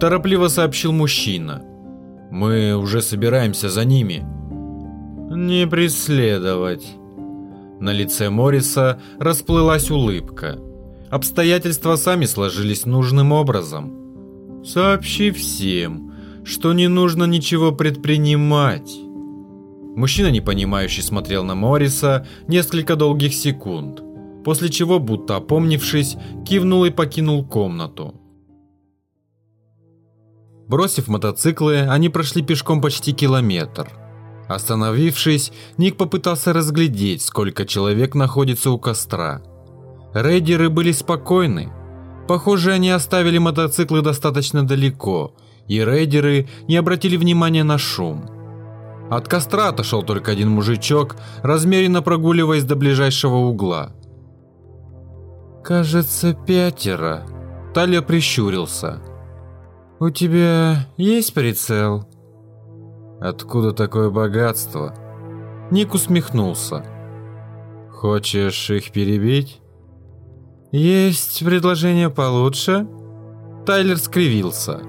Speaker 1: торопливо сообщил мужчина. Мы уже собираемся за ними. Не преследовать. На лице Морриса расплылась улыбка. Обстоятельства сами сложились нужным образом. Сообщи всем, что не нужно ничего предпринимать. Мужчина, непонимающе смотрел на Морриса несколько долгих секунд, после чего, будто опомнившись, кивнул и покинул комнату. Бросив мотоциклы, они прошли пешком почти километр. Остановившись, Ник попытался разглядеть, сколько человек находится у костра. Рейдеры были спокойны. Похоже, они оставили мотоциклы достаточно далеко, и рейдеры не обратили внимания на шум. От костра отошел только один мужичок, размеренно прогуливаясь до ближайшего угла. «Кажется, пятеро». Талия прищурился. «У тебя есть прицел?» «Откуда такое богатство?» Ник усмехнулся. «Хочешь их перебить?» «Есть предложение получше?» Тайлер скривился.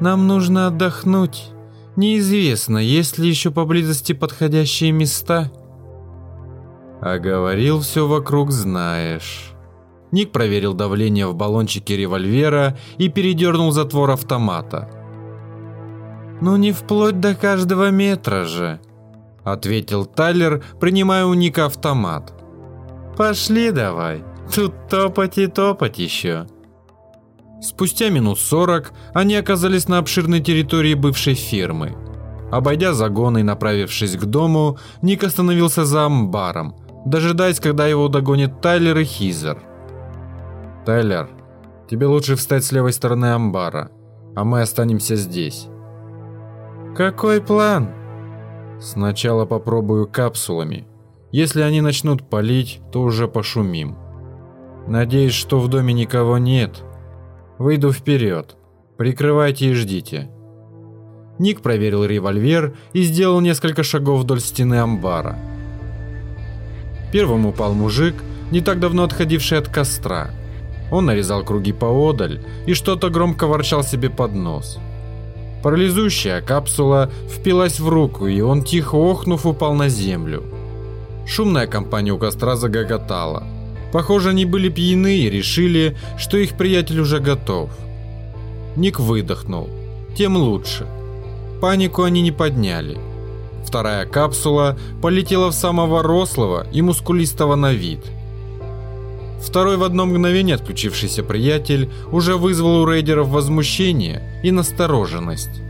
Speaker 1: «Нам нужно отдохнуть. Неизвестно, есть ли еще поблизости подходящие места». «А говорил, все вокруг знаешь». Ник проверил давление в баллончике револьвера и передернул затвор автомата. «Ну не вплоть до каждого метра же», — ответил Тайлер, принимая у Ника автомат. «Пошли давай». Тут топать и топать еще. Спустя минут сорок они оказались на обширной территории бывшей фирмы. Обойдя загон и направившись к дому, Ник остановился за амбаром, дожидаясь, когда его догонит Тайлер и Хизер. «Тайлер, тебе лучше встать с левой стороны амбара, а мы останемся здесь». «Какой план?» «Сначала попробую капсулами. Если они начнут палить, то уже пошумим». Надеюсь, что в доме никого нет. Выйду вперед. Прикрывайте и ждите. Ник проверил револьвер и сделал несколько шагов вдоль стены амбара. Первым упал мужик, не так давно отходивший от костра. Он нарезал круги поодаль и что-то громко ворчал себе под нос. Парализующая капсула впилась в руку, и он, тихо охнув, упал на землю. Шумная компания у костра загоготала. Похоже, они были пьяны и решили, что их приятель уже готов. Ник выдохнул. Тем лучше. Панику они не подняли. Вторая капсула полетела в самого рослого и мускулистого на вид. Второй в одно мгновение отключившийся приятель уже вызвал у рейдеров возмущение и настороженность.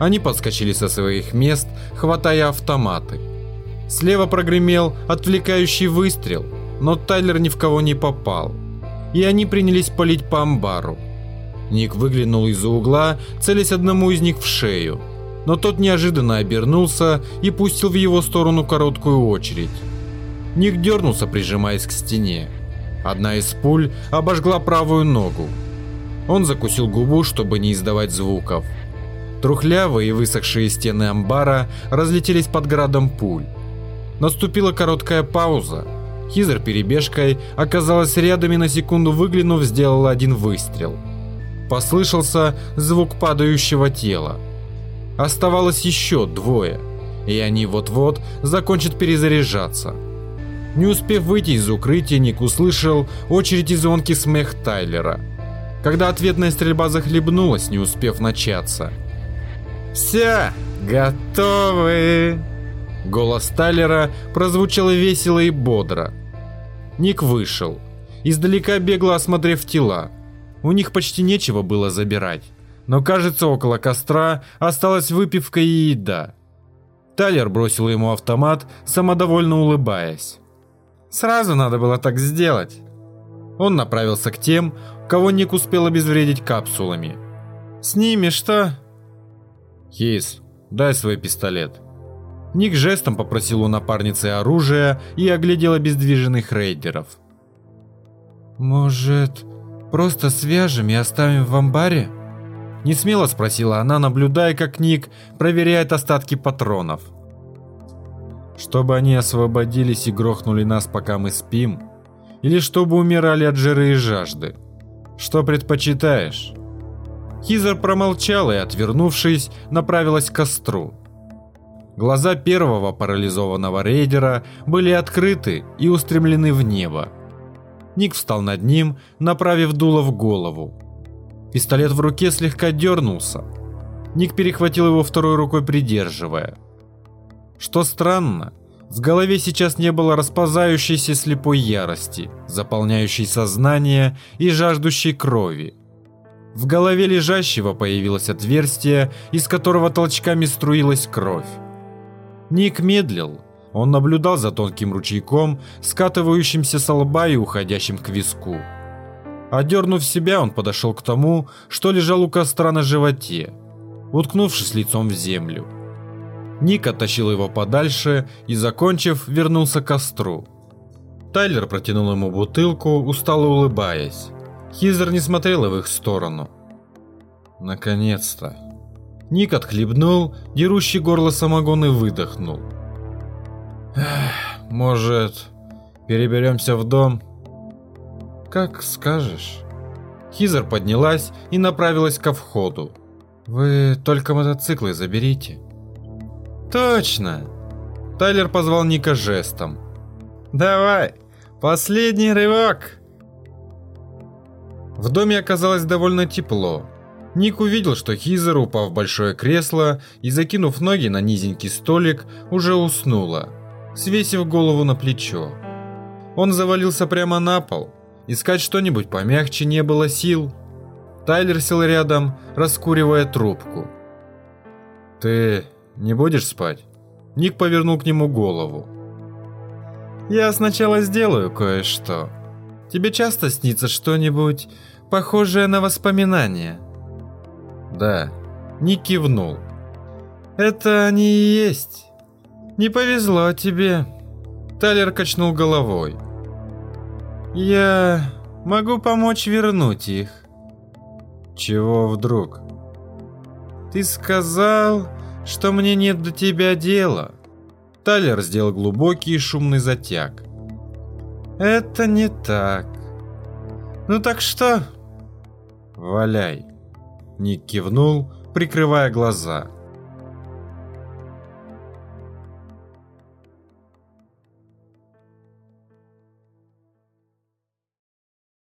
Speaker 1: Они подскочили со своих мест, хватая автоматы. Слева прогремел отвлекающий выстрел – но Тайлер ни в кого не попал. И они принялись палить по амбару. Ник выглянул из-за угла, целясь одному из них в шею. Но тот неожиданно обернулся и пустил в его сторону короткую очередь. Ник дернулся, прижимаясь к стене. Одна из пуль обожгла правую ногу. Он закусил губу, чтобы не издавать звуков. Трухлявые и высохшие стены амбара разлетелись под градом пуль. Наступила короткая пауза, Хизер перебежкой оказалась рядом и на секунду выглянув, сделала один выстрел. Послышался звук падающего тела. Оставалось еще двое, и они вот-вот закончат перезаряжаться. Не успев выйти из укрытия, Ник услышал очередь и звонкий смех Тайлера. Когда ответная стрельба захлебнулась, не успев начаться. «Все, готовы!» Голос Тайлера прозвучал весело и бодро. Ник вышел, издалека бегло осмотрев тела. У них почти нечего было забирать, но кажется около костра осталась выпивка и еда. Тайлер бросил ему автомат, самодовольно улыбаясь. Сразу надо было так сделать. Он направился к тем, кого Ник успел обезвредить капсулами. «С ними что?» «Хейс, дай свой пистолет». Ник жестом попросил у напарницы оружия и оглядел обездвиженных рейдеров. «Может, просто свяжем и оставим в амбаре?» Несмело спросила она, наблюдая, как Ник проверяет остатки патронов. «Чтобы они освободились и грохнули нас, пока мы спим? Или чтобы умирали от жиры и жажды? Что предпочитаешь?» Хизер промолчала и, отвернувшись, направилась к костру. Глаза первого парализованного рейдера были открыты и устремлены в небо. Ник встал над ним, направив дуло в голову. Пистолет в руке слегка дернулся. Ник перехватил его второй рукой, придерживая. Что странно, в голове сейчас не было расползающейся слепой ярости, заполняющей сознание и жаждущей крови. В голове лежащего появилось отверстие, из которого толчками струилась кровь. Ник медлил. Он наблюдал за тонким ручейком, скатывающимся с лба и уходящим к виску. Одернув себя, он подошел к тому, что лежал у костра на животе, уткнувшись лицом в землю. Ник оттащил его подальше и, закончив, вернулся к костру. Тайлер протянул ему бутылку, устало улыбаясь. Хизер не смотрела в их сторону. Наконец-то. Ник отхлебнул, дерущий горло самогон и выдохнул. «Может, переберемся в дом?» «Как скажешь». Хизер поднялась и направилась ко входу. «Вы только мотоциклы заберите». «Точно!» Тайлер позвал Ника жестом. «Давай, последний рывок!» В доме оказалось довольно тепло. Ник увидел, что Хизер, упав в большое кресло и закинув ноги на низенький столик, уже уснула, свесив голову на плечо. Он завалился прямо на пол. Искать что-нибудь помягче не было сил. Тайлер сел рядом, раскуривая трубку. «Ты не будешь спать?» Ник повернул к нему голову. «Я сначала сделаю кое-что. Тебе часто снится что-нибудь похожее на воспоминания?» «Да». Ник кивнул. «Это они и есть. Не повезло тебе». Талер качнул головой. «Я могу помочь вернуть их». «Чего вдруг?» «Ты сказал, что мне нет до тебя дела. Талер сделал глубокий и шумный затяг. Это не так. Ну так что? Валяй. Ник кивнул, прикрывая глаза.